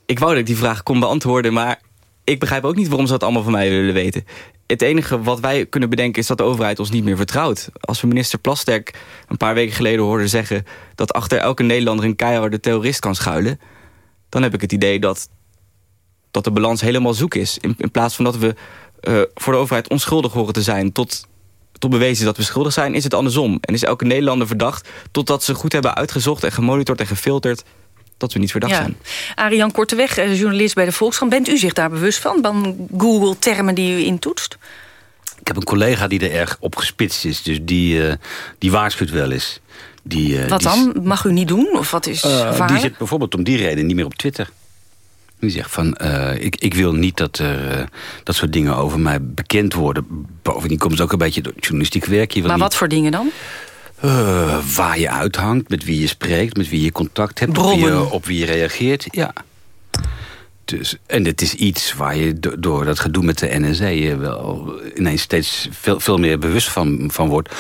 Ik wou dat ik die vraag kon beantwoorden, maar ik begrijp ook niet waarom ze dat allemaal van mij willen weten het enige wat wij kunnen bedenken is dat de overheid ons niet meer vertrouwt. Als we minister Plasterk een paar weken geleden hoorden zeggen... dat achter elke Nederlander een keiharde terrorist kan schuilen... dan heb ik het idee dat, dat de balans helemaal zoek is. In, plaats van dat we uh, voor de overheid onschuldig horen te zijn... tot, tot bewezen dat we schuldig zijn, is het andersom. En is elke Nederlander verdacht totdat ze goed hebben uitgezocht... en gemonitord en gefilterd dat we niet verdacht ja. zijn. Arian Korteweg, eh, journalist bij de Volkskrant. Bent u zich daar bewust van, van Google-termen die u intoetst? Ik heb een collega die er erg op gespitst is. Dus die, uh, die waarschuwt wel eens. Die, uh, wat dan? Mag u niet doen? Of wat is uh, Die zit bijvoorbeeld om die reden niet meer op Twitter. Die zegt van, uh, ik, ik wil niet dat er uh, dat soort dingen over mij bekend worden. Bovendien komt het ook een beetje door journalistiek werk. Je maar wat niet... voor dingen dan? Uh, waar je uithangt, met wie je spreekt, met wie je contact hebt, op wie je, op wie je reageert. Ja. Dus, en het is iets waar je door dat gedoe met de NSA... je wel ineens steeds veel, veel meer bewust van, van wordt.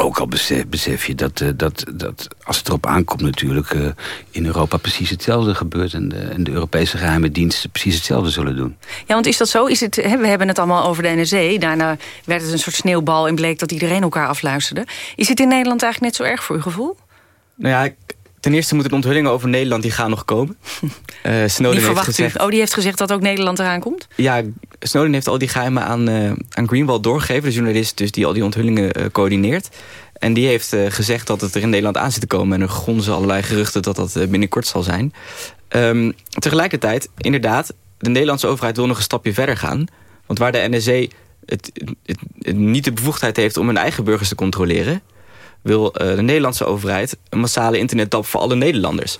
Ook al besef, besef je dat, uh, dat, dat als het erop aankomt natuurlijk... Uh, in Europa precies hetzelfde gebeurt... En de, en de, Europese geheime diensten precies hetzelfde zullen doen. Ja, want is dat zo? Is het, hè, we hebben het allemaal over de NSE. Daarna werd het een soort sneeuwbal en bleek dat iedereen elkaar afluisterde. Is het in Nederland eigenlijk net zo erg voor uw gevoel? Nou ja, ten eerste moeten de onthullingen over Nederland... die gaan nog komen. uh, *laughs* Snowden heeft gezegd... U? Oh, die heeft gezegd dat ook Nederland eraan komt? Ja, Snowden heeft al die geheimen aan, uh, aan Greenwald doorgegeven. De journalist dus die al die onthullingen uh, coördineert. En die heeft gezegd dat het er in Nederland aan zit te komen. En er gonzen allerlei geruchten dat dat binnenkort zal zijn. Um, tegelijkertijd, inderdaad, de Nederlandse overheid wil nog een stapje verder gaan. Want waar de NSE het, het, het niet de bevoegdheid heeft om hun eigen burgers te controleren... wil de Nederlandse overheid een massale internettap voor alle Nederlanders.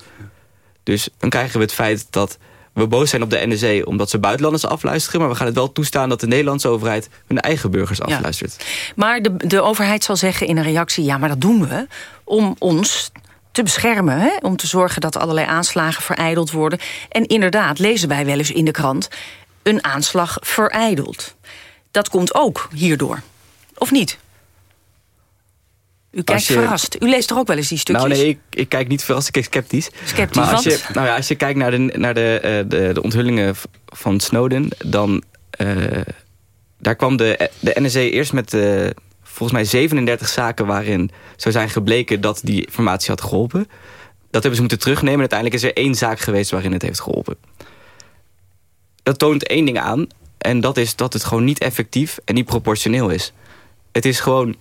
Dus dan krijgen we het feit dat we boos zijn op de NSE omdat ze buitenlanders afluisteren... maar we gaan het wel toestaan dat de Nederlandse overheid... hun eigen burgers afluistert. Ja. Maar de, de overheid zal zeggen in een reactie... ja, maar dat doen we om ons te beschermen. Hè? Om te zorgen dat allerlei aanslagen vereideld worden. En inderdaad, lezen wij wel eens in de krant... een aanslag vereideld. Dat komt ook hierdoor. Of niet? U kijkt je, verrast. U leest toch ook wel eens die stukjes? Nou nee, ik, ik kijk niet verrast, ik kijk sceptisch. Sceptisch, maar als je, nou ja, als je kijkt naar de, naar de, uh, de, de onthullingen van Snowden... dan uh, daar kwam de, de NSA eerst met uh, volgens mij 37 zaken... waarin zou zijn gebleken dat die informatie had geholpen. Dat hebben ze moeten terugnemen. En uiteindelijk is er één zaak geweest waarin het heeft geholpen. Dat toont één ding aan. En dat is dat het gewoon niet effectief en niet proportioneel is. Het is gewoon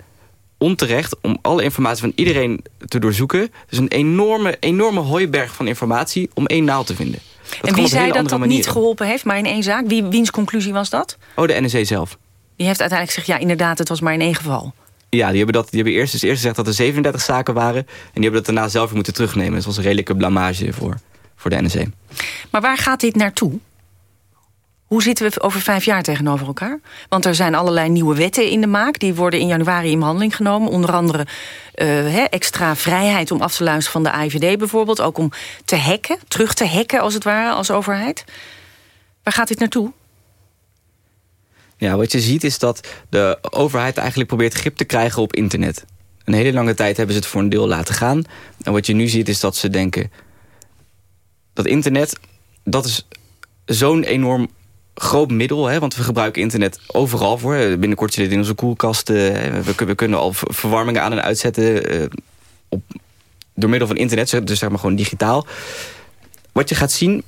onterecht om alle informatie van iedereen te doorzoeken. Het is een enorme, enorme hooiberg van informatie om één naald te vinden. Dat en wie zei dat dat niet geholpen heeft, maar in één zaak? Wie, wiens conclusie was dat? Oh, de NSC zelf. Die heeft uiteindelijk gezegd, ja inderdaad, het was maar in één geval. Ja, die hebben, dat, die hebben eerst, dus eerst gezegd dat er 37 zaken waren... en die hebben dat daarna zelf weer moeten terugnemen. Dat was een redelijke blamage voor, voor de NSC. Maar waar gaat dit naartoe? Hoe zitten we over vijf jaar tegenover elkaar? Want er zijn allerlei nieuwe wetten in de maak. Die worden in januari in behandeling genomen. Onder andere uh, extra vrijheid om af te luisteren van de AIVD bijvoorbeeld. Ook om te hacken, terug te hacken als het ware, als overheid. Waar gaat dit naartoe? Ja, wat je ziet is dat de overheid eigenlijk probeert grip te krijgen op internet. Een hele lange tijd hebben ze het voor een deel laten gaan. En wat je nu ziet is dat ze denken... dat internet, dat is zo'n enorm groot middel, hè, want we gebruiken internet overal voor. Binnenkort zit het in onze koelkasten. We, we, kunnen al verwarmingen aan en uitzetten uh, op, door middel van internet, dus zeg maar gewoon digitaal. Wat je gaat zien,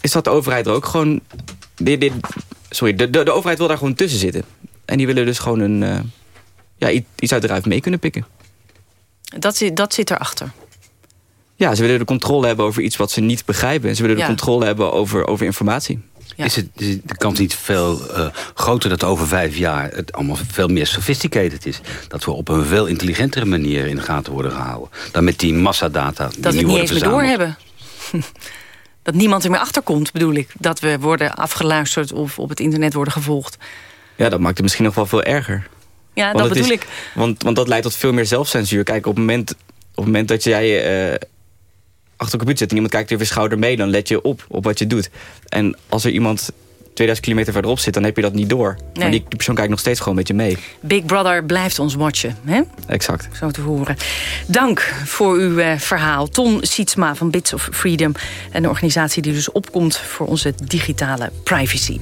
is dat de overheid er ook gewoon... Dit, dit, sorry, de, de, de, overheid wil daar gewoon tussen zitten. En die willen dus gewoon een, uh, ja, iets uit de ruif mee kunnen pikken. Dat, zit, dat zit erachter? Ja, ze willen de controle hebben over iets wat ze niet begrijpen. En ze willen de controle hebben over, over informatie. Is, het, is de kans niet veel uh, groter dat over vijf jaar... het allemaal veel meer sophisticated is? Dat we op een veel intelligentere manier in de gaten worden gehouden... dan met die massadata die Dat we het niet eens meer doorhebben. *laughs* dat niemand er meer achterkomt, bedoel ik. Dat we worden afgeluisterd of op het internet worden gevolgd. Ja, dat maakt het misschien nog wel veel erger. Ja, want dat bedoel is, ik. Want, want dat leidt tot veel meer zelfcensuur. Kijk, op het moment, op het moment dat jij... Uh, achter de computer zit en iemand kijkt even schouder mee... dan let je op, op wat je doet. En als er iemand 2000 kilometer verderop zit, dan heb je dat niet door. Nee. Maar die persoon kijkt nog steeds gewoon met je mee. Big Brother blijft ons watchen, hè? Exact. Zo te horen. Dank voor uw uh, verhaal. Ton Sietsma van Bits of Freedom. Een organisatie die dus opkomt voor onze digitale privacy.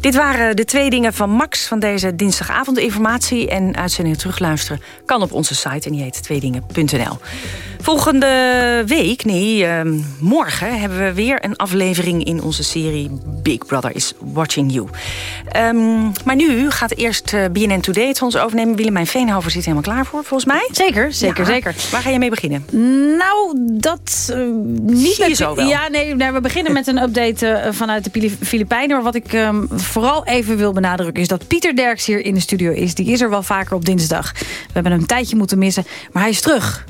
Dit waren de twee dingen van Max van deze dinsdagavond. Informatie en uitzendingen terugluisteren kan op onze site en die heet tweedingen.nl. Volgende week, nee, uh, morgen hebben we weer een aflevering in onze serie Big Brother is Watching You. Um, maar nu gaat eerst uh, BNN Today het ons overnemen. Willemijn Veenhover zit helemaal klaar voor, volgens mij. Zeker, zeker, Ja. zeker. Waar ga je mee beginnen? Nou, dat uh, niet Zie je met... zo wel. Ja, nee, nee, we beginnen met een update uh, vanuit de Filipijnen. Maar wat ik um, vooral even wil benadrukken is dat Pieter Derks hier in de studio is. Die is er wel vaker op dinsdag. We hebben hem een tijdje moeten missen, maar hij is terug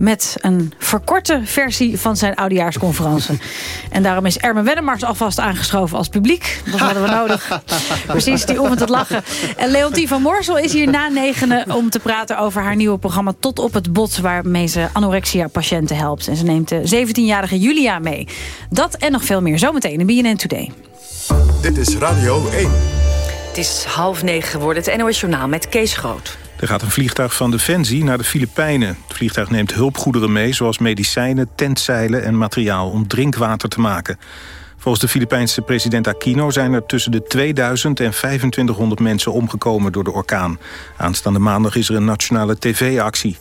met een verkorte versie van zijn oudejaarsconferentie. *laughs* en daarom is Ermen Wennemars alvast aangeschoven als publiek. Dat hadden we nodig. *laughs* Precies, die oefent het lachen. En Leontien van Moorsel is hier na negenen om te praten over haar nieuwe programma Tot op het bot... waarmee ze anorexia-patiënten helpt. En ze neemt de 17-jarige Julia mee. Dat en nog veel meer zometeen in BNN Today. Dit is Radio 1. Het is half negen geworden, het NOS Journaal met Kees Groot. Er gaat een vliegtuig van Defensie naar de Filipijnen. Het vliegtuig neemt hulpgoederen mee, zoals medicijnen, tentzeilen en materiaal om drinkwater te maken. Volgens de Filipijnse president Aquino zijn er tussen de 2000 en 2500 mensen omgekomen door de orkaan. Aanstaande maandag is er een nationale tv-actie.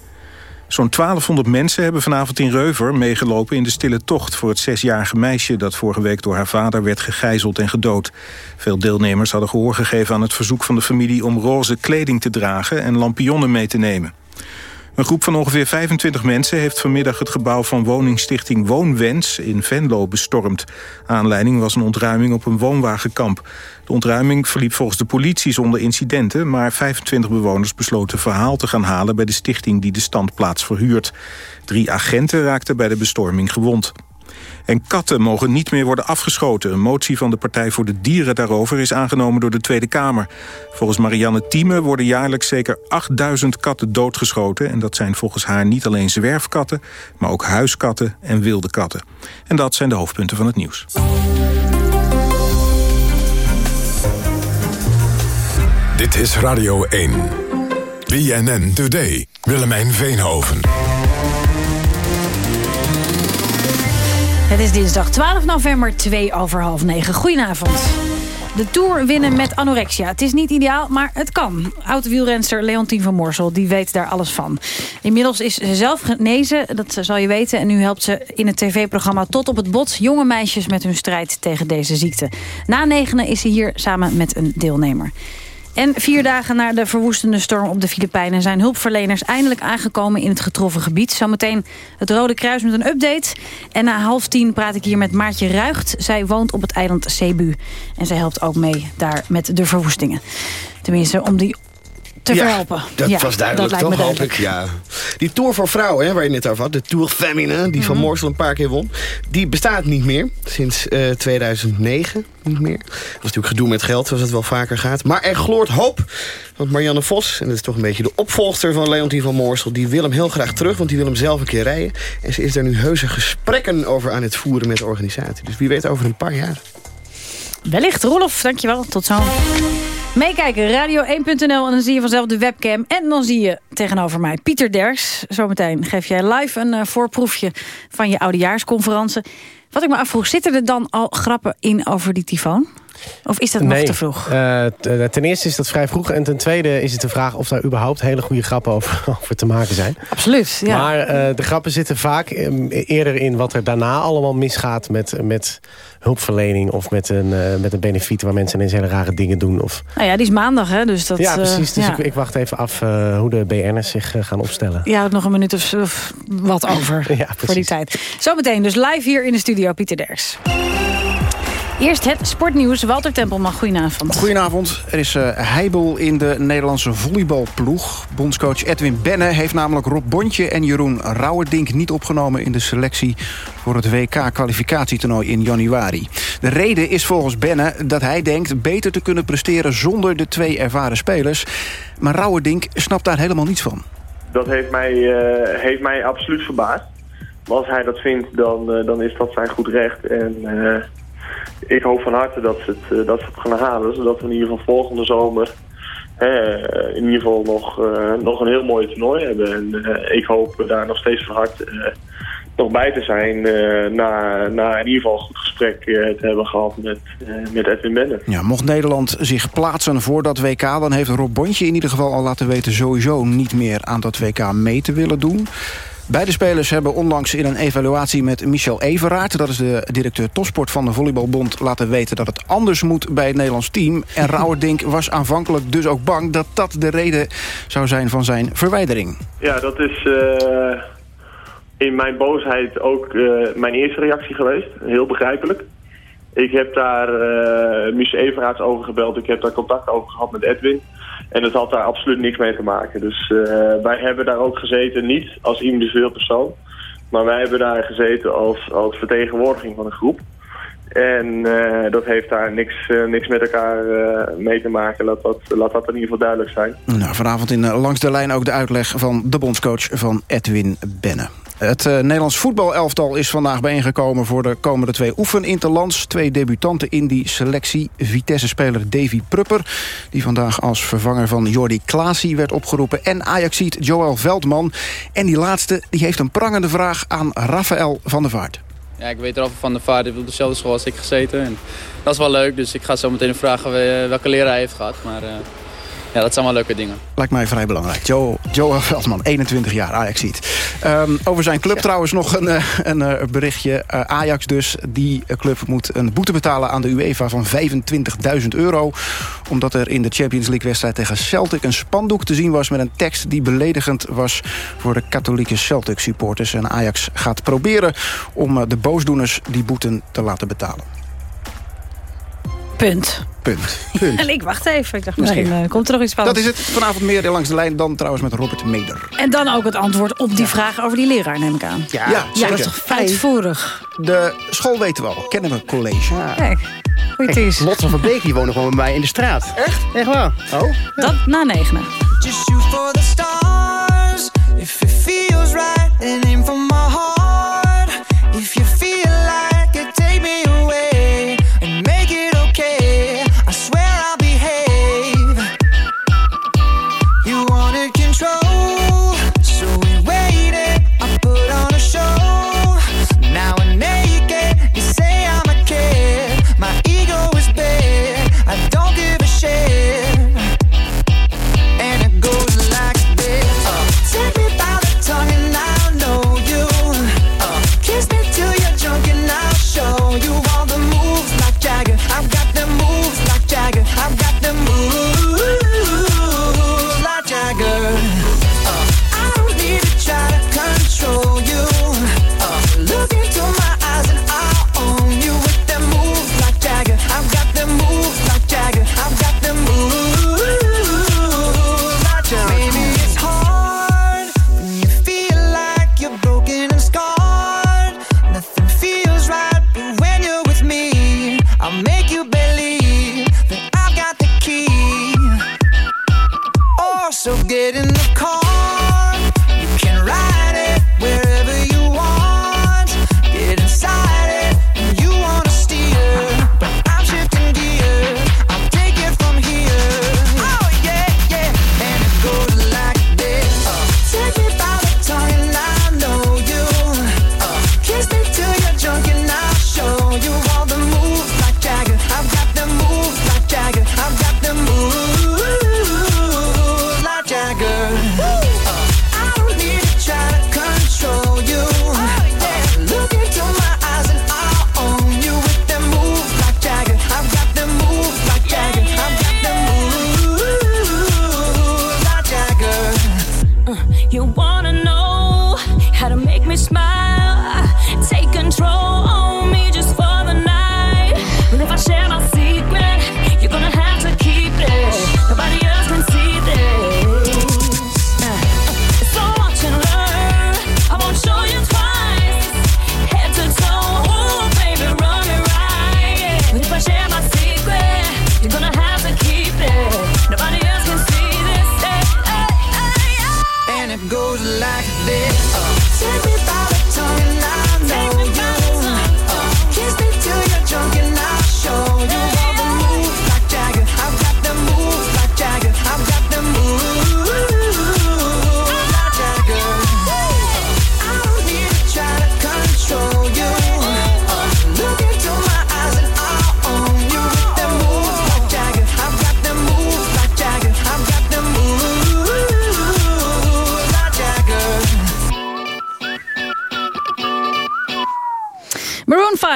Zo'n 1200 mensen hebben vanavond in Reuver meegelopen in de stille tocht voor het zesjarige meisje dat vorige week door haar vader werd gegijzeld en gedood. Veel deelnemers hadden gehoor gegeven aan het verzoek van de familie om roze kleding te dragen en lampionnen mee te nemen. Een groep van ongeveer 25 mensen heeft vanmiddag het gebouw van woningstichting Woonwens in Venlo bestormd. Aanleiding was een ontruiming op een woonwagenkamp. De ontruiming verliep volgens de politie zonder incidenten, maar 25 bewoners besloten verhaal te gaan halen bij de stichting die de standplaats verhuurt. Drie agenten raakten bij de bestorming gewond. En katten mogen niet meer worden afgeschoten. Een motie van de Partij voor de Dieren daarover is aangenomen door de Tweede Kamer. Volgens Marianne Thieme worden jaarlijks zeker 8000 katten doodgeschoten. En dat zijn volgens haar niet alleen zwerfkatten, maar ook huiskatten en wilde katten. En dat zijn de hoofdpunten van het nieuws. Is Radio 1. BNN Today. Willemijn Veenhoven. Het is dinsdag 12 november, 2 over half 9. Goedenavond. De Tour winnen met anorexia. Het is niet ideaal, maar het kan. Oud-wielrenster Leontien van Moorsel, die weet daar alles van. Inmiddels is ze zelf genezen, dat zal je weten. En nu helpt ze in het tv-programma Tot op het Bot... jonge meisjes met hun strijd tegen deze ziekte. Na negenen is ze hier samen met een deelnemer. En vier dagen na de verwoestende storm op de Filipijnen... zijn hulpverleners eindelijk aangekomen in het getroffen gebied. Zometeen het Rode Kruis met een update. En na half tien praat ik hier met Maartje Ruigt. Zij woont op het eiland Cebu. En zij helpt ook mee daar met de verwoestingen. Tenminste, om die te ja, verhelpen. Dat Ja, was duidelijk, toch? Hoop ik. Ja. Die Tour voor vrouwen, hè, waar je net over had. De Tour Femine, die Van Mhm. Moorsel een paar keer won. Die bestaat niet meer. Sinds eh, 2009 niet meer. Dat was natuurlijk gedoe met geld, zoals het wel vaker gaat. Maar er gloort hoop. Want Marianne Vos, en dat is toch een beetje de opvolgster van Leontien van Moorsel... die wil hem heel graag terug, want die wil hem zelf een keer rijden. En ze is daar nu heuse gesprekken over aan het voeren met de organisatie. Dus wie weet over een paar jaar. Wellicht, Rolof, dankjewel. Tot zo. Meekijken, radio1.nl en dan zie je vanzelf de webcam. En dan zie je tegenover mij Pieter Ders. Zometeen geef jij live een eh, voorproefje van je oudejaarsconferentie. Wat ik me afvroeg, zitten er dan al grappen in over die tyfoon? Of is dat nog Nee, te vroeg? eh, eh, ten eerste is dat vrij vroeg. En ten tweede is het de vraag of daar überhaupt hele goede grappen over, *laughs* over te maken zijn. Absoluut, ja. Maar eh, de grappen zitten vaak eh, eerder in wat er daarna allemaal misgaat... met, met hulpverlening of met een, met een benefiet... waar mensen ineens hele rare dingen doen. Of... Nou ja, die is maandag, hè? Dus dat, ja, precies. Dus ja. ik, ik wacht even af hoe de BN'ers zich gaan opstellen. Houdt nog een minuut of, of wat over *laughs* Ja, voor die tijd. Zometeen dus live hier in de studio, Pieter Ders. Eerst het sportnieuws. Walter Tempelman, goedenavond. Goedenavond. Er is uh, heibel in de Nederlandse volleybalploeg. Bondscoach Edwin Benne heeft namelijk Rob Bontje en Jeroen Rauwerdink niet opgenomen in de selectie voor het WK-kwalificatietoernooi in januari. De reden is volgens Benne dat hij denkt beter te kunnen presteren zonder de twee ervaren spelers. Maar Rauwerdink snapt daar helemaal niets van. Dat heeft mij, uh, heeft mij absoluut verbaasd. Maar als hij dat vindt, dan, uh, dan is dat zijn goed recht. En uh, ik hoop van harte dat ze, het, dat ze het gaan halen. Zodat we in ieder geval volgende zomer in ieder geval nog, nog een heel mooi toernooi hebben. En ik hoop daar nog steeds van harte nog bij te zijn na, na in ieder geval een goed gesprek te hebben gehad met, met Edwin Benne. Ja, mocht Nederland zich plaatsen voor dat WK... dan heeft Rob Bontje in ieder geval al laten weten... sowieso niet meer aan dat WK mee te willen doen. Beide spelers hebben onlangs in een evaluatie met Michel Everaert... dat is de directeur topsport van de Volleybalbond... laten weten dat het anders moet bij het Nederlands team. En *laughs* Rauwerdink was aanvankelijk dus ook bang... dat dat de reden zou zijn van zijn verwijdering. Ja, dat is uh, in mijn boosheid ook uh, mijn eerste reactie geweest. Heel begrijpelijk. Ik heb daar uh, Michel Everaerts over gebeld. Ik heb daar contact over gehad met Edwin... En dat had daar absoluut niks mee te maken. Dus uh, wij hebben daar ook gezeten, niet als individueel persoon. Maar wij hebben daar gezeten als, als vertegenwoordiging van een groep. En uh, dat heeft daar niks, uh, niks met elkaar mee te maken. Laat dat, laat dat in ieder geval duidelijk zijn. Nou, vanavond in Langs de Lijn ook de uitleg van de bondscoach van Edwin Benne. Het Nederlands voetbalelftal is vandaag bijeengekomen... voor de komende twee oefeninterlands. Twee debutanten in die selectie. Vitesse-speler Davy Prupper... die vandaag als vervanger van Jordi Klaasie werd opgeroepen... en Ajaxiet Joël Veldman. En die laatste die heeft een prangende vraag aan Rafael van der Vaart. Ja, ik weet Rafael van der Vaart heeft op dezelfde school als ik gezeten. En dat is wel leuk, dus ik ga zo meteen vragen welke leraar hij heeft gehad. Maar... Ja, dat zijn wel leuke dingen. Lijkt mij vrij belangrijk. Joe, Joe Veldman, 21 jaar, Ajax ziet. Um, over zijn club trouwens nog een, eh, een, eh, berichtje. Uh, Ajax dus, die club moet een boete betalen aan de UEFA van 25.000 euro. Omdat er in de Champions League wedstrijd tegen Celtic een spandoek te zien was... met een tekst die beledigend was voor de katholieke Celtic supporters. En Ajax gaat proberen om de boosdoeners die boeten te laten betalen. Punt. Punt. *laughs* Punt. en ik wacht even. Ik dacht, misschien nee. uh, komt er nog iets spannends. Dat is het. Vanavond meer langs de lijn dan trouwens met Robert Meder. En dan ook het antwoord op die ja. vraag over die leraar, neem ik aan. Ja, ja, ja dat is toch uitvoerig. De school weten we al. Kennen we college. Ja. Kijk, goeie tees. Lotte van Beek die wonen gewoon bij mij in de straat. Echt? Echt waar. Oh? Dat na negenen. Just shoot for the stars. If it feels right, and aim for my heart.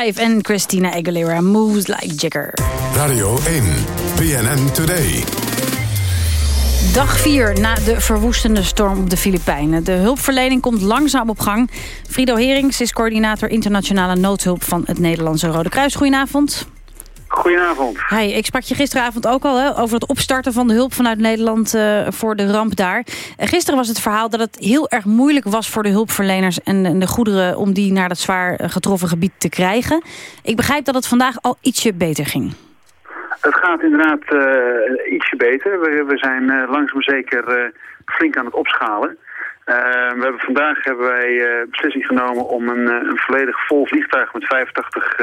5 en Christina Aguilera Moves Like Jagger. Radio 1, BNN Today. Dag 4 na de verwoestende storm op de Filipijnen. De hulpverlening komt langzaam op gang. Frido Herings is coördinator internationale noodhulp van het Nederlandse Rode Kruis. Goedenavond. Goedenavond. Hi, ik sprak je gisteravond ook al hè, over het opstarten van de hulp vanuit Nederland uh, voor de ramp daar. Gisteren was het verhaal dat het heel erg moeilijk was voor de hulpverleners en, en de goederen om die naar dat zwaar getroffen gebied te krijgen. Ik begrijp dat het vandaag al ietsje beter ging. Het gaat inderdaad uh, ietsje beter. We, we zijn uh, langzaam zeker flink aan het opschalen. we hebben, vandaag hebben wij beslissing genomen om een, een, volledig vol vliegtuig met 85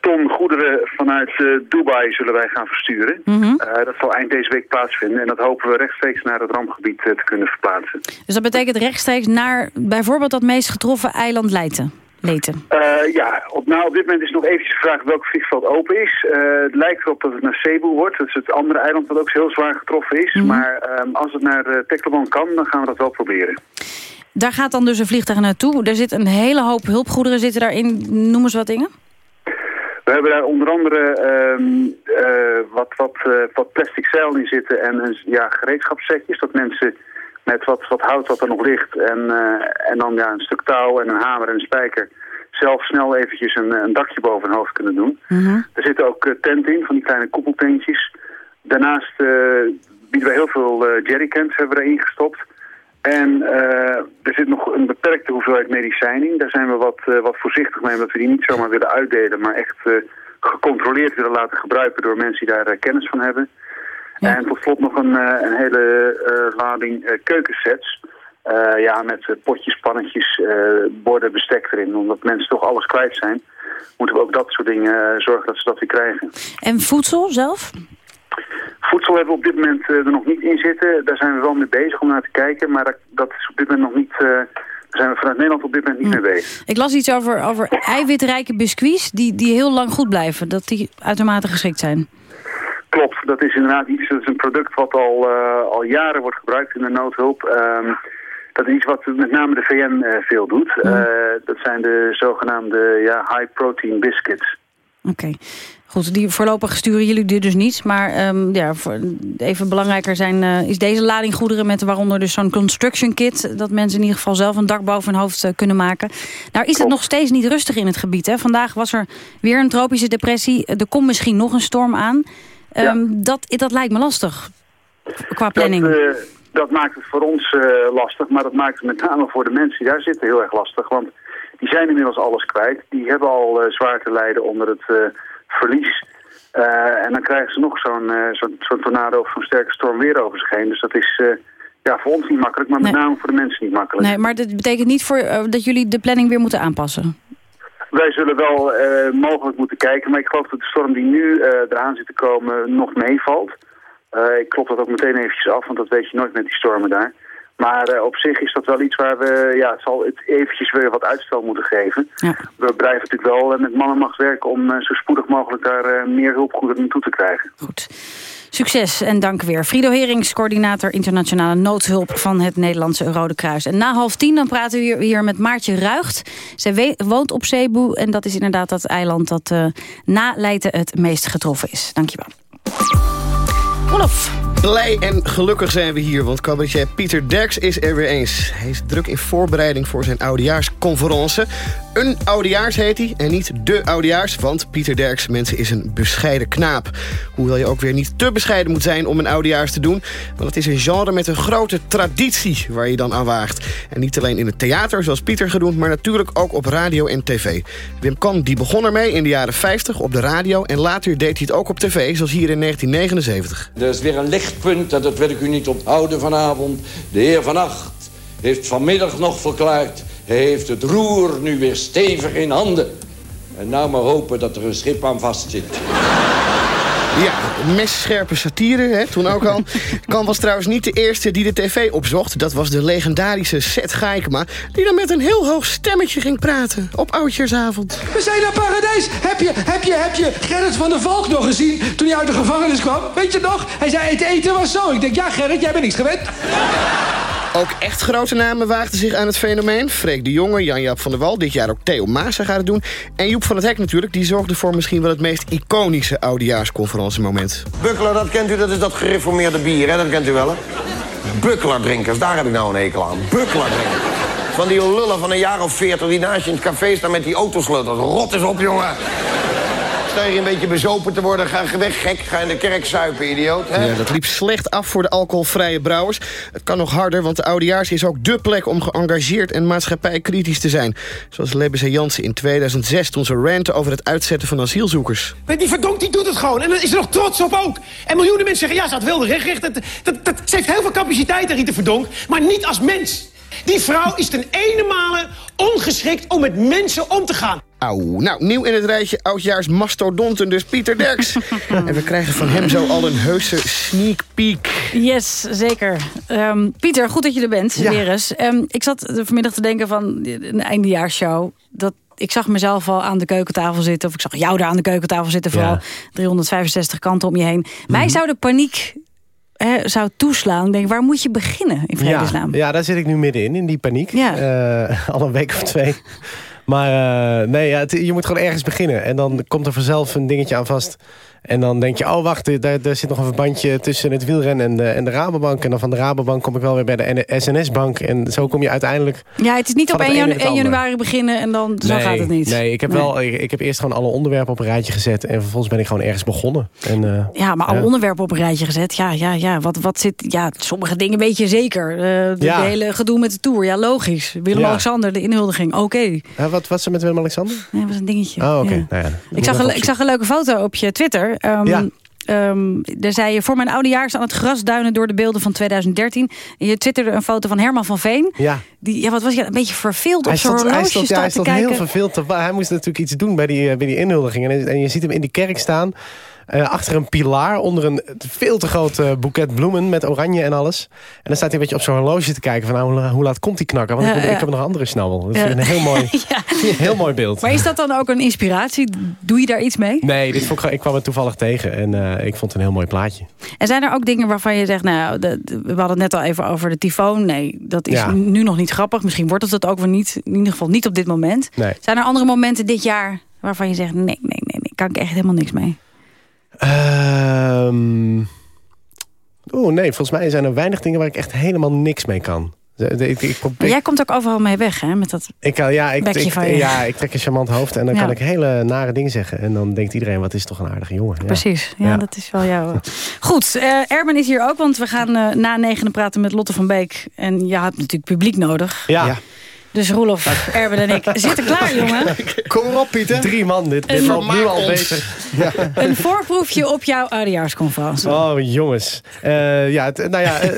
ton goederen vanuit Dubai zullen wij gaan versturen. Mm -hmm. dat zal eind deze week plaatsvinden en dat hopen we rechtstreeks naar het rampgebied te kunnen verplaatsen. Dus dat betekent rechtstreeks naar bijvoorbeeld dat meest getroffen eiland Leiden? Leten. Ja, op, nou, op dit moment is nog eventjes de vraag welk vliegveld open is. Het lijkt erop dat het naar Cebu wordt. Dat is het andere eiland wat ook heel zwaar getroffen is. Mm -hmm. Maar um, als het naar uh, kan, dan gaan we dat wel proberen. Daar gaat dan dus een vliegtuig naartoe. Er zit een hele hoop hulpgoederen zitten daarin. Noem eens wat dingen. We hebben daar onder andere um, wat, wat, wat plastic zeil in zitten en ja, gereedschapssetjes. Dat mensen met wat, wat hout wat er nog ligt en, uh, en dan ja, een stuk touw en een hamer en een spijker zelf snel eventjes een, een dakje boven hun hoofd kunnen doen. Mm -hmm. Er zitten ook tenten in, van die kleine koepeltentjes. Daarnaast bieden we heel veel jerrycans hebben we erin gestopt. En er zit nog een beperkte hoeveelheid medicijn in. Daar zijn we wat, wat voorzichtig mee, omdat we die niet zomaar willen uitdelen, maar echt gecontroleerd willen laten gebruiken door mensen die daar kennis van hebben. Ja. En tot slot nog een, een hele uh, lading uh, keukensets. Uh, ja, met potjes, pannetjes, borden, bestek erin. Omdat mensen toch alles kwijt zijn, moeten we ook dat soort dingen zorgen dat ze dat weer krijgen. En voedsel zelf? Voedsel hebben we op dit moment er nog niet in zitten. Daar zijn we wel mee bezig om naar te kijken. Maar dat, is op dit moment nog niet... daar zijn we vanuit Nederland op dit moment niet hm. mee bezig. Ik las iets over, over eiwitrijke biscuits die, die heel lang goed blijven. Dat die uitermate geschikt zijn. Klopt, dat is inderdaad iets, dat is een product wat al, uh, al jaren wordt gebruikt in de noodhulp. Um, dat is iets wat met name de VN uh, veel doet. Uh, dat zijn de zogenaamde ja, high protein biscuits. Oké. Okay. Goed, die voorlopig sturen jullie die dus niet. Maar um, ja, even belangrijker zijn, uh, is deze lading goederen... met waaronder dus zo'n construction kit... dat mensen in ieder geval zelf een dak boven hun hoofd uh, kunnen maken. Nou is het nog steeds niet rustig in het gebied. Hè? Vandaag was er weer een tropische depressie. Er komt misschien nog een storm aan... Ja. Um, dat, dat lijkt me lastig, qua planning. Dat, uh, dat maakt het voor ons lastig, maar dat maakt het met name voor de mensen die daar zitten heel erg lastig. Want die zijn inmiddels alles kwijt. Die hebben al zwaar te lijden onder het verlies. en dan krijgen ze nog zo'n zo zo tornado of zo'n sterke storm weer over zich heen. Dus dat is ja, voor ons niet makkelijk, maar met nee. name voor de mensen niet makkelijk. Nee, maar dat betekent niet voor, dat jullie de planning weer moeten aanpassen? Wij zullen wel uh, mogelijk moeten kijken, maar ik geloof dat de storm die nu uh, eraan zit te komen nog meevalt. Ik klop dat ook meteen eventjes af, want dat weet je nooit met die stormen daar. Maar op zich is dat wel iets waar we, ja, het zal het eventjes weer wat uitstel moeten geven. Ja. We blijven natuurlijk wel met man en macht werken om zo spoedig mogelijk daar meer hulpgoederen naartoe te krijgen. Goed. Succes en dank weer. Frido Herings, coördinator internationale noodhulp van het Nederlandse Rode Kruis. En na half tien dan praten we hier met Maartje Ruigt. Zij woont op Cebu en dat is inderdaad dat eiland dat uh, na Leiden het meest getroffen is. Dankjewel. Olof. Blij en gelukkig zijn we hier, want cabaretier Pieter Derks is er weer eens. Hij is druk in voorbereiding voor zijn oudejaarsconferentie. Een oudejaars heet hij, en niet de oudejaars... want Pieter Derks, mensen, is een bescheiden knaap. Hoewel je ook weer niet te bescheiden moet zijn om een oudejaars te doen... want het is een genre met een grote traditie waar je dan aan waagt. En niet alleen in het theater, zoals Pieter gedoemd... maar natuurlijk ook op radio en tv. Wim Kan die begon ermee in de jaren 50 op de radio... en later deed hij het ook op tv, zoals hier in 1979. Er is weer een lichtpunt, en dat wil ik u niet onthouden vanavond. De heer Van Acht heeft vanmiddag nog verklaard... Hij heeft het roer nu weer stevig in handen. En nou maar hopen dat er een schip aan vastzit. Ja, messcherpe satire, hè, toen ook al. *laughs* Kan was trouwens niet de eerste die de tv opzocht. Dat was de legendarische Seth Gaikema... die dan met een heel hoog stemmetje ging praten op Oudjaarsavond. We zijn naar Paradijs. Heb je, heb je, heb je Gerrit van der Valk nog gezien toen hij uit de gevangenis kwam? Weet je nog? Hij zei, het eten was zo. Ik denk, ja Gerrit, jij bent niks gewend. Ook echt grote namen waagden zich aan het fenomeen. Freek de Jonge, Jan-Jaap van der Wal, dit jaar ook Theo Maassen gaat het doen. En Joep van het Hek natuurlijk, die zorgde voor misschien wel het meest iconische oudejaarsconferentiemoment. Bukkelen, dat kent u, dat is dat gereformeerde bier, hè? Dat kent u wel, hè? Bukkelaardrinkers, daar heb ik nou een hekel aan. Bukkelaardrinkers. Van die lullen van een jaar of veertig die naast je in het café staan met die autosleutels. Rot eens op, jongen. Sta je een beetje bezopen te worden, ga weg, gek. Ga in de kerk zuipen, idioot. Hè? Ja, dat liep slecht af voor de alcoholvrije brouwers. Het kan nog harder, want de Oudejaars is ook dé plek om geëngageerd en maatschappijkritisch te zijn. Zoals Lebbes Jansen in 2006 toen ze ranten over het uitzetten van asielzoekers. Maar die verdonk, die doet het gewoon. En dan is er nog trots op ook. En miljoenen mensen zeggen, ja, ze had wilde recht. Dat, dat, dat, ze heeft heel veel capaciteit, Rita Verdonk. Maar niet als mens. Die vrouw is ten ene male ongeschikt om met mensen om te gaan. Auw. Nou, nieuw in het rijtje oudjaars mastodonten, dus Pieter Derks. *laughs* en we krijgen van hem zo al een heuse sneak peek. Yes, zeker. Ehm, Pieter, goed dat je er bent, weer eens. Ehm, ik zat vanmiddag te denken van een eindejaarsshow. Dat ik zag mezelf al aan de keukentafel zitten. Of ik zag jou daar aan de keukentafel zitten. Vooral Ja. 365 kanten om je heen. Mhm. Mij zou de paniek hè, zou toeslaan. Ik denk, waar moet je beginnen in vredesnaam? Ja, ja, daar zit ik nu middenin, in die paniek. Ja. Eh, *laughs* al een week of twee. Maar eh, nee, ja, je moet gewoon ergens beginnen. En dan komt er vanzelf een dingetje aan vast. En dan denk je, oh wacht, daar, daar zit nog een verbandje tussen het wielrennen en de, en de Rabobank. En dan van de Rabobank kom ik wel weer bij de SNS-bank. En zo kom je uiteindelijk... Ja, het is niet op het 1, ene janu- in het 1 ander. januari beginnen en dan zo gaat het niet. Nee, ik heb, Wel, ik, ik heb eerst gewoon alle onderwerpen op een rijtje gezet. En vervolgens ben ik gewoon ergens begonnen. En, eh, Ja, maar alle onderwerpen op een rijtje gezet. Ja, ja, ja. Wat, wat zit. Ja, sommige dingen weet je zeker. De, Ja. de hele gedoe met de tour. Ja, logisch. Willem-Alexander, de inhuldiging. Oké. wat was er met Willem-Alexander? Nee, dat was een dingetje. Oh, oké. Nou ja, Ik, zag een, ik zag een leuke foto op je Twitter. Ehm, Ja. ehm, daar zei je voor mijn oudejaars aan het gras duinen door de beelden van 2013. En je twitterde een foto van Herman van Veen. Ja. Die, ja, wat was je, een beetje verveeld Hij op zijn stond, hij horloge stond, ja, hij stond heel verveeld. Te, hij moest natuurlijk iets doen bij die, eh, bij die inhuldiging. En, en je ziet hem in die kerk staan. Eh, achter een pilaar, onder een veel te groot eh, boeket bloemen met oranje en alles. En dan staat hij een beetje op zijn horloge te kijken van nou, hoe, laat komt die knakker? Want Ja, ik, ja. ik heb nog een andere snabbel. Dat Ja. ik een heel mooi, *laughs* heel mooi beeld. Maar is dat dan ook een inspiratie? Doe je daar iets mee? Nee, dit vond ik, kwam het toevallig tegen en eh, ik vond het een heel mooi plaatje. En zijn er ook dingen waarvan je zegt, nou, de- we hadden het net al even over de tyfoon. Nee, dat is nu nog niet grappig. Misschien wordt het dat ook wel niet. In ieder geval niet op dit moment. Nee. Zijn er andere momenten dit jaar waarvan je zegt, nee, nee, nee, nee, kan ik echt helemaal niks mee? Ehm Oeh, nee, volgens mij zijn er weinig dingen waar ik echt helemaal niks mee kan. Ik, ik, probeer- jij komt ook overal mee weg, hè? Met dat... Ik, kan- ja, ik, Bekje ik, van je. ja, ik trek een charmant hoofd en dan Ja. kan ik hele nare dingen zeggen. En dan denkt iedereen, wat is toch een aardige jongen. Ja. Precies, ja, dat is wel jouw... Goed, eh Erben is hier ook, want we gaan eh, na negenen praten met Lotte van Beek. En je hebt natuurlijk publiek nodig. Ja. Dus Roelof, Erben en ik zitten klaar, *laughs* jongen. Kom erop, Pieter. Drie man, dit, dit En- loopt nu al beter. *laughs* Een voorproefje op jouw oudejaarsconferentie. Oh, jongens. Eh, ja, nou ja... *laughs*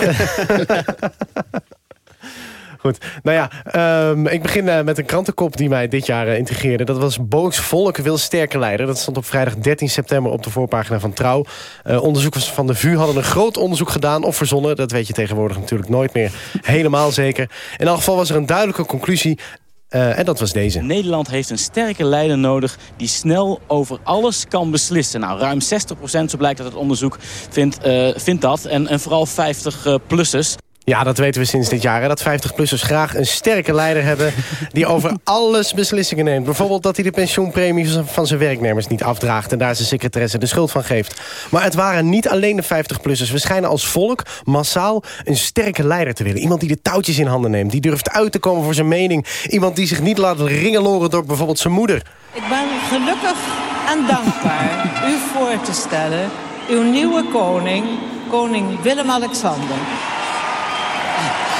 nou ja, ehm, ik begin eh, met een krantenkop die mij dit jaar eh, integreerde. Dat was Boos Volk wil sterke leider. Dat stond op vrijdag 13 september op de voorpagina van Trouw. Eh, onderzoekers van de VU hadden een groot onderzoek gedaan of verzonnen. Dat weet je tegenwoordig natuurlijk nooit meer helemaal zeker. In elk geval was er een duidelijke conclusie. en dat was deze. Nederland heeft een sterke leider nodig die snel over alles kan beslissen. Nou, ruim 60% zo blijkt uit het onderzoek vindt, vindt dat. En, en vooral 50-plussers. Ja, dat weten we sinds dit jaar. Hè, dat 50-plussers graag een sterke leider hebben... die over *laughs* alles beslissingen neemt. Bijvoorbeeld dat hij de pensioenpremie van zijn werknemers niet afdraagt... en daar zijn secretaresse de schuld van geeft. Maar het waren niet alleen de 50-plussers. We schijnen als volk massaal een sterke leider te willen. Iemand die de touwtjes in handen neemt. Die durft uit te komen voor zijn mening. Iemand die zich niet laat ringeloren door bijvoorbeeld zijn moeder. Ik ben gelukkig en dankbaar u voor te stellen, uw nieuwe koning, koning Willem-Alexander.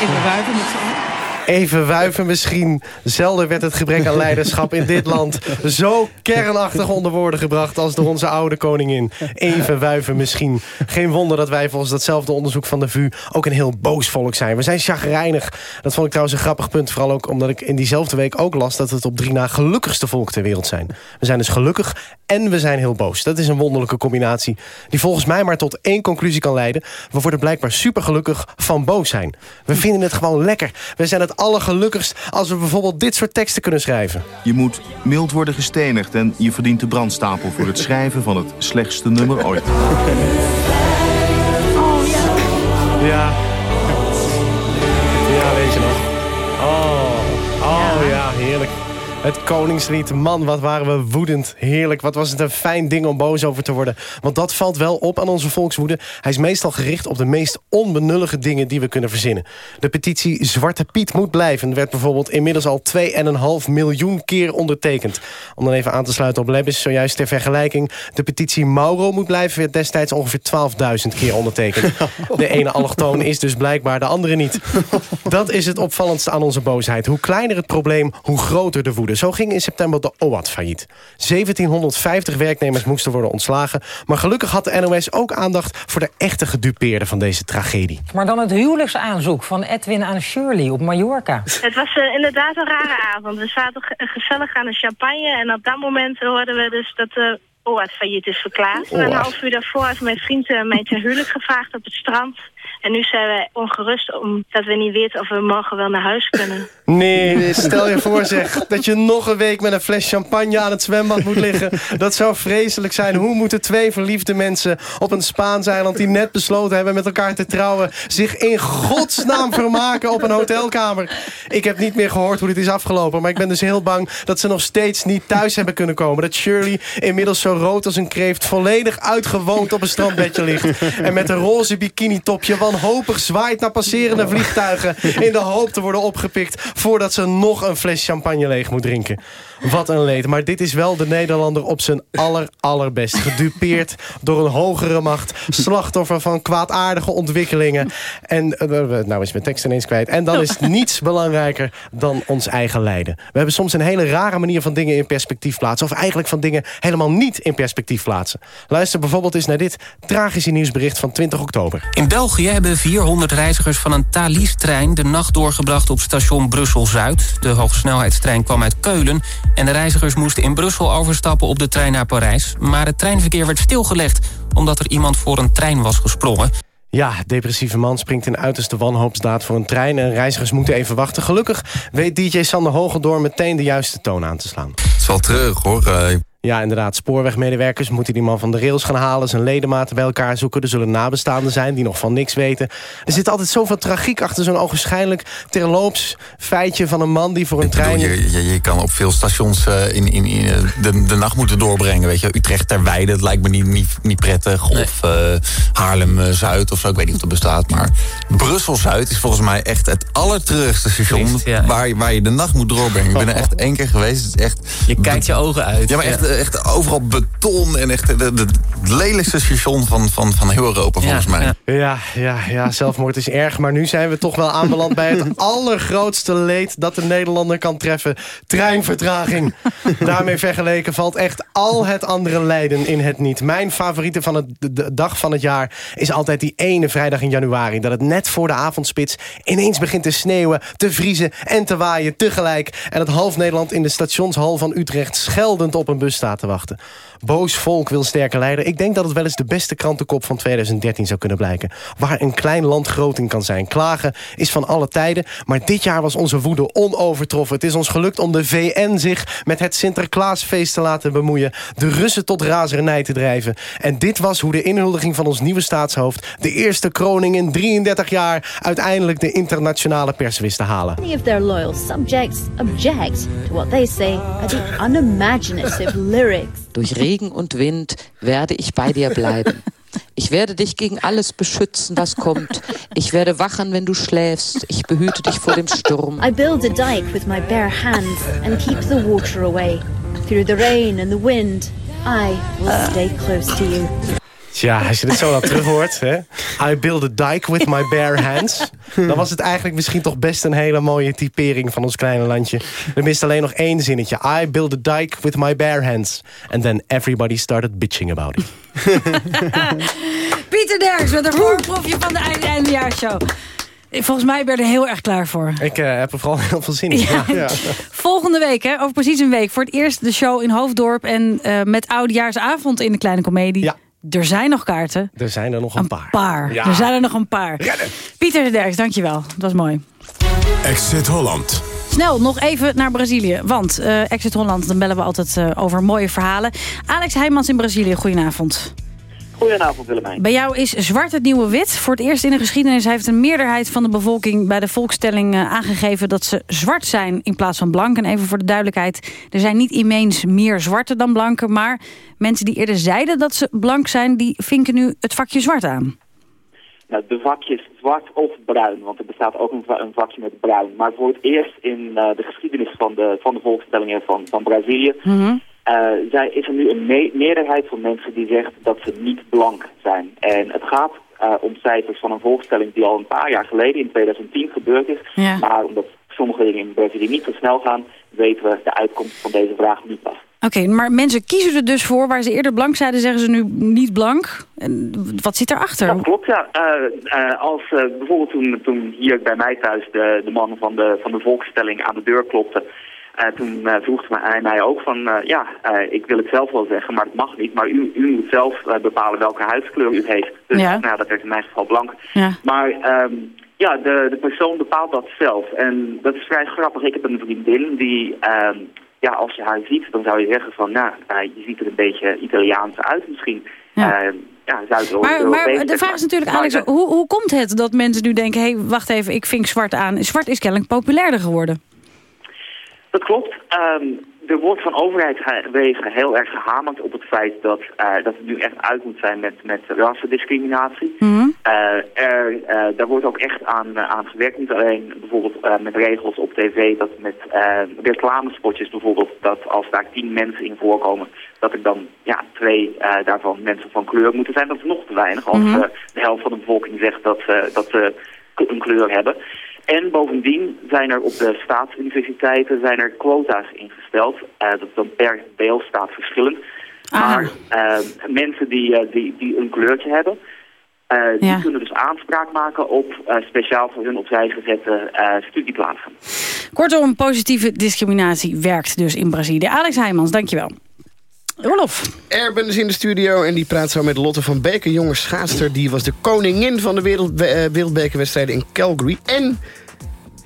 Even wuiven met z'n. Even wuiven misschien. Zelden werd het gebrek aan leiderschap in dit land... zo kernachtig onder woorden gebracht als door onze oude koningin. Even wuiven misschien. Geen wonder dat wij volgens datzelfde onderzoek van de VU... ook een heel boos volk zijn. We zijn chagrijnig. Dat vond ik trouwens een grappig punt. Vooral ook omdat ik in diezelfde week ook las... dat het op drie na gelukkigste volk ter wereld zijn. We zijn dus gelukkig en we zijn heel boos. Dat is een wonderlijke combinatie... die volgens mij maar tot één conclusie kan leiden. We worden blijkbaar supergelukkig van boos zijn. We vinden het gewoon lekker. We zijn het allergelukkigst als we bijvoorbeeld dit soort teksten kunnen schrijven. Je moet mild worden gestenigd en je verdient de brandstapel voor het schrijven van het slechtste nummer ooit. *laughs* Ja. Het Koningslied. Man, wat waren we woedend. Heerlijk. Wat was het een fijn ding om boos over te worden. Want dat valt wel op aan onze volkswoede. Hij is meestal gericht op de meest onbenullige dingen die we kunnen verzinnen. De petitie Zwarte Piet moet blijven... werd bijvoorbeeld inmiddels al 2,5 miljoen keer ondertekend. Om dan even aan te sluiten op Lebbes, zojuist ter vergelijking. De petitie Mauro moet blijven... werd destijds ongeveer 12.000 keer ondertekend. *laughs* De ene allochtoon is dus blijkbaar de andere niet. Dat is het opvallendste aan onze boosheid. Hoe kleiner het probleem, hoe groter de woede. Zo ging in september de OAT failliet. 1750 werknemers moesten worden ontslagen. Maar gelukkig had de NOS ook aandacht... voor de echte gedupeerden van deze tragedie. Maar dan het huwelijksaanzoek van Edwin aan Shirley op Mallorca. Het was eh, inderdaad een rare avond. We zaten ge- gezellig aan de champagne en op dat moment hoorden we dus dat de OAT failliet is verklaard. OAT. Een half uur daarvoor heeft mijn vriend eh, mij ten huwelijk gevraagd op het strand. En nu zijn wij ongerust omdat we niet weten of we morgen wel naar huis kunnen. *laughs* Nee, stel je voor zeg, dat je nog een week met een fles champagne aan het zwembad moet liggen. Dat zou vreselijk zijn. Hoe moeten twee verliefde mensen op een Spaans eiland... die net besloten hebben met elkaar te trouwen... zich in godsnaam vermaken op een hotelkamer? Ik heb niet meer gehoord hoe dit is afgelopen... maar ik ben dus heel bang dat ze nog steeds niet thuis hebben kunnen komen. Dat Shirley inmiddels zo rood als een kreeft... volledig uitgewoond op een strandbedje ligt. En met een roze bikini-topje wanhopig zwaait naar passerende vliegtuigen... in de hoop te worden opgepikt voordat ze nog een fles champagne leeg moet drinken. Wat een leed. Maar dit is wel de Nederlander op zijn aller, allerbest. Gedupeerd door een hogere macht. Slachtoffer van kwaadaardige ontwikkelingen. En, eh, nou is mijn tekst ineens kwijt. En dan is *laughs* niets belangrijker dan ons eigen lijden. We hebben soms een hele rare manier van dingen in perspectief plaatsen. Of eigenlijk van dingen helemaal niet in perspectief plaatsen. Luister bijvoorbeeld eens naar dit tragische nieuwsbericht van 20 oktober. In België hebben 400 reizigers van een Thalys-trein... de nacht doorgebracht op station Brussel-Zuid. De hogesnelheidstrein kwam uit Keulen... en de reizigers moesten in Brussel overstappen op de trein naar Parijs. Maar het treinverkeer werd stilgelegd... omdat er iemand voor een trein was gesprongen. Ja, depressieve man springt in uiterste wanhoopsdaad voor een trein... en reizigers moeten even wachten. Gelukkig weet DJ Sander Hogendoor meteen de juiste toon aan te slaan. Het is wel terug hoor. Ja, inderdaad. Spoorwegmedewerkers moeten die man van de rails gaan halen... zijn ledematen bij elkaar zoeken. Er zullen nabestaanden zijn die nog van niks weten. Er zit altijd zoveel tragiek achter zo'n ogenschijnlijk... terloops feitje van een man die voor een ik bedoel, trein... je, je, je kan op veel stations eh, in, in, in, eh, de, de nacht moeten doorbrengen. Weet je, Utrecht ter Weide, dat lijkt me niet, niet, niet prettig. Of eh, Haarlem-Zuid of zo, ik weet niet of dat bestaat. Maar Brussel-Zuid is volgens mij echt het allerterugste station... waar, je- waar je de nacht moet doorbrengen. Ik ben er *laughs* echt één keer geweest. Het is echt, Je kijkt je ogen uit. Ja, maar echt, echt overal beton en echt de- de- het lelijkste station van, van, van heel Europa volgens mij. Ja, ja, ja, zelfmoord is erg. Maar nu zijn we toch wel aanbeland bij het *laughs* allergrootste leed... dat de Nederlander kan treffen. Treinvertraging. Daarmee vergeleken valt echt al het andere lijden in het niet. Mijn favoriete van het, de, de dag van het jaar is altijd die ene vrijdag in januari. Dat het net voor de avondspits ineens begint te sneeuwen, te vriezen en te waaien tegelijk. En het half Nederland in de stationshal van Utrecht scheldend op een bus staat te wachten. Boos volk wil sterke leider. Ik denk dat het wel eens de beste krantenkop van 2013 zou kunnen blijken. Waar een klein land groot in kan zijn. Klagen is van alle tijden. Maar dit jaar was onze woede onovertroffen. Het is ons gelukt om de VN zich met het Sinterklaasfeest te laten bemoeien. De Russen tot razernij te drijven. En dit was hoe de inhuldiging van ons nieuwe staatshoofd... de eerste kroning in 33 jaar... uiteindelijk de internationale pers wist te halen. Many of their loyal subjects object to what they say are the unimaginative lyrics. Durch Regen und Wind werde ich bei dir bleiben. Ich werde dich gegen alles beschützen, was kommt. Ich werde wachen, wenn du schläfst. Ich behüte dich vor dem Sturm. I build a dike with my bare hands and keep the water away. Through the rain and the wind, I will stay close to you. Tja, als je dit zo terug hoort. Hè? I build a dike with my bare hands. Dan was het eigenlijk misschien toch best een hele mooie typering van ons kleine landje. Er mist alleen nog één zinnetje. I build a dike with my bare hands. And then everybody started bitching about it. *laughs* Pieter Derks met een voorproefje van de einde- eindejaarshow. Volgens mij ben je er heel erg klaar voor. Ik eh, heb er vooral heel veel zin in. Ja. Ja. Volgende week, hè, over precies een week... voor het eerst de show in Hoofddorp... en eh, met Oudejaarsavond in de Kleine Comedie. Er zijn nog kaarten. Er zijn er nog een, paar. Paar. Ja. Er zijn er nog een paar. Pieter de Derks, dankjewel. Dat was mooi. Exit Holland. Snel, nog even naar Brazilië. Want eh, Exit Holland, dan bellen we altijd eh, over mooie verhalen. Alex Heijmans in Brazilië, goedenavond. Goedenavond Willemijn. Bij jou is zwart het nieuwe wit. Voor het eerst in de geschiedenis heeft een meerderheid van de bevolking... bij de volkstelling eh, aangegeven dat ze zwart zijn in plaats van blank. En even voor de duidelijkheid, er zijn niet ineens meer zwarte dan blanken... maar mensen die eerder zeiden dat ze blank zijn... die vinken nu het vakje zwart aan. Nou, de vakjes zwart of bruin, want er bestaat ook een, va- een vakje met bruin. Maar voor het eerst in eh, de geschiedenis van de, van de volkstellingen van, van Brazilië... eh, zij, is er nu een me- meerderheid van mensen die zegt dat ze niet blank zijn. En het gaat eh, om cijfers van een volkstelling die al een paar jaar geleden, in 2010, gebeurd is. Ja. Maar omdat sommige dingen in Brazilië niet zo snel gaan, weten we de uitkomst van deze vraag niet pas. Oké, maar mensen kiezen er dus voor... waar ze eerder blank zeiden, zeggen ze nu niet blank. En wat zit erachter? Dat klopt, ja. Eh, als bijvoorbeeld toen, toen hier bij mij thuis de, de man van de, van de volkstelling aan de deur klopte... eh, toen eh, vroeg hij mij ook van, eh, ja, ik wil het zelf wel zeggen, maar het mag niet. Maar u, u moet zelf bepalen welke huidskleur u heeft. Dus Ja. nou, dat werd in mijn geval blank. Ja. Maar ehm, ja, de, de persoon bepaalt dat zelf. En dat is vrij grappig. Ik heb een vriendin die, ehm, ja, als je haar ziet, dan zou je zeggen van, nou, je ziet er een beetje Italiaans uit misschien. Ja. Ja, ja Maar, maar de vraag is natuurlijk, Alex, hoe, hoe komt het dat mensen nu denken... hé, hey, wacht even, ik vink zwart aan. Zwart is kennelijk populairder geworden. Dat klopt. Ehm, er wordt van overheidswegen heel erg gehamerd op het feit dat, eh, dat het nu echt uit moet zijn met, met rassendiscriminatie. Mhm. Eh, er, eh, daar wordt ook echt aan, aan gewerkt. Niet alleen bijvoorbeeld met regels op tv, dat met reclamespotjes bijvoorbeeld, dat als daar tien mensen in voorkomen, dat er dan ja, twee daarvan mensen van kleur moeten zijn. Dat is nog te weinig als Mhm. de helft van de bevolking zegt dat, dat ze een kleur hebben. En bovendien zijn er op de staatsuniversiteiten zijn er quota's ingesteld. Eh, dat is dan per deelstaat verschillend. Maar eh, mensen die, eh, die, die een kleurtje hebben, die Ja. kunnen dus aanspraak maken op speciaal voor hun opzij gezette eh, studieplaatsen. Kortom, positieve discriminatie werkt dus in Brazilië. Alex Heijmans, dankjewel. Rolof. Erben is in de studio en die praat zo met Lotte van Beek... een jonge schaatster, die was de koningin van de wereld, eh, wereldbekerwedstrijden in Calgary. En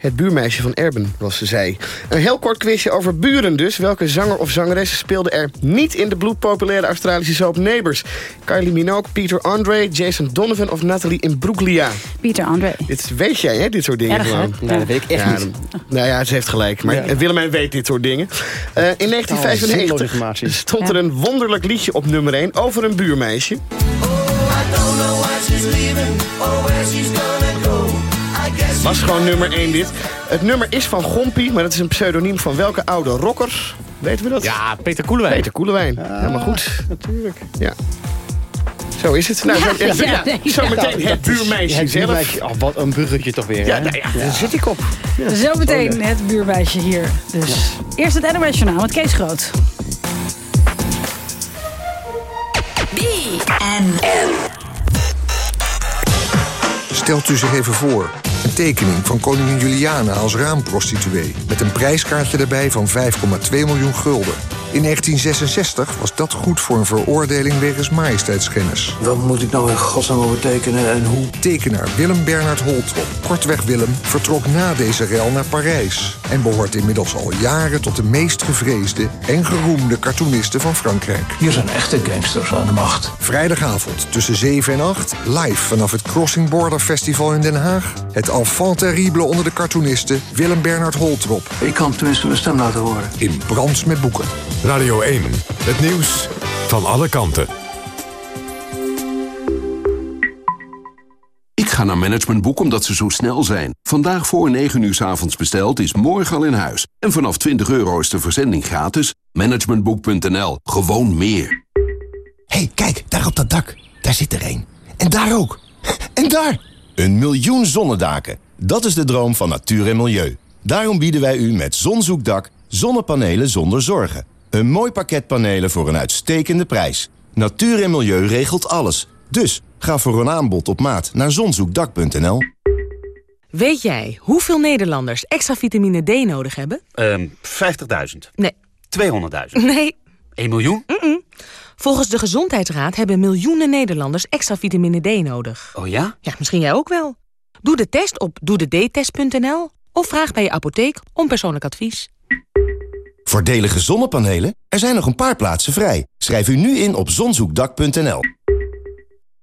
het buurmeisje van Erben was zij. Een heel kort quizje over buren dus. Welke zanger of zangeres speelde er niet in de bloedpopulaire Australische soap Neighbours? Kylie Minogue, Peter Andre, Jason Donovan of Natalie Imbruglia? Peter Andre. Dit weet jij, hè, dit soort dingen Erg, gewoon. Nee, dat weet ik echt Ja, niet. nou ja, ze heeft gelijk. Maar Ja. Willemijn weet dit soort dingen. Eh, in zinloze 1995 informatie. stond er een wonderlijk liedje op nummer 1 over een buurmeisje. Was gewoon nummer 1 dit. Het nummer is van Gompie, maar dat is een pseudoniem van welke oude rocker? Weten we dat? Ja, Peter Koelewijn. Peter Koelewijn. Ja, maar goed. Natuurlijk. Ja. Zo is het. Nou, Ja, zo, ja, ja, nee, zo ja. meteen het buurmeisje Het zelf. buurmeisje. Oh, wat een bruggetje toch weer, Ja, hè? nou ja, daar zit ik op. Ja. Zometeen het buurmeisje hier. Dus eerst het NOS Journaal met Kees Groot. Stelt u zich even voor. Een tekening van koningin Juliana als raamprostituee... met een prijskaartje erbij van 5,2 miljoen gulden. In 1966 was dat goed voor een veroordeling wegens majesteitsschennis. Wat moet ik nou in godsnaam over tekenen en hoe? Tekenaar Willem Bernhard Holtrop, kortweg Willem, vertrok na deze rel naar Parijs... en behoort inmiddels al jaren tot de meest gevreesde en geroemde cartoonisten van Frankrijk. Hier zijn echte gangsters aan de macht. Vrijdagavond tussen 7 en 8, live vanaf het Crossing Border Festival in Den Haag... het enfant terrible onder de cartoonisten Willem Bernhard Holtrop. Ik kan tenminste mijn stem laten horen. In Brands met Boeken. Radio 1, het nieuws van alle kanten. Ga naar Managementboek omdat ze zo snel zijn. Vandaag voor 9 uur 's avonds besteld is morgen al in huis. En vanaf 20 euro is de verzending gratis. Managementboek.nl. Gewoon meer. hey, kijk, daar op dat dak. Daar zit er één. En daar ook. En daar! Een miljoen zonnedaken. Dat is de droom van natuur en milieu. Daarom bieden wij u met Zonzoekdak zonnepanelen zonder zorgen. Een mooi pakket panelen voor een uitstekende prijs. Natuur en milieu regelt alles. Dus ga voor een aanbod op maat naar zonzoekdak.nl. Weet jij hoeveel Nederlanders extra vitamine D nodig hebben? Ehm 50.000. Nee. 200.000. Nee. 1 miljoen? Mm-mm. Volgens de Gezondheidsraad hebben miljoenen Nederlanders extra vitamine D nodig. Oh ja? Ja, misschien jij ook wel. Doe de test op doedetest.nl of vraag bij je apotheek om persoonlijk advies. Voordelige zonnepanelen? Er zijn nog een paar plaatsen vrij. Schrijf u nu in op zonzoekdak.nl.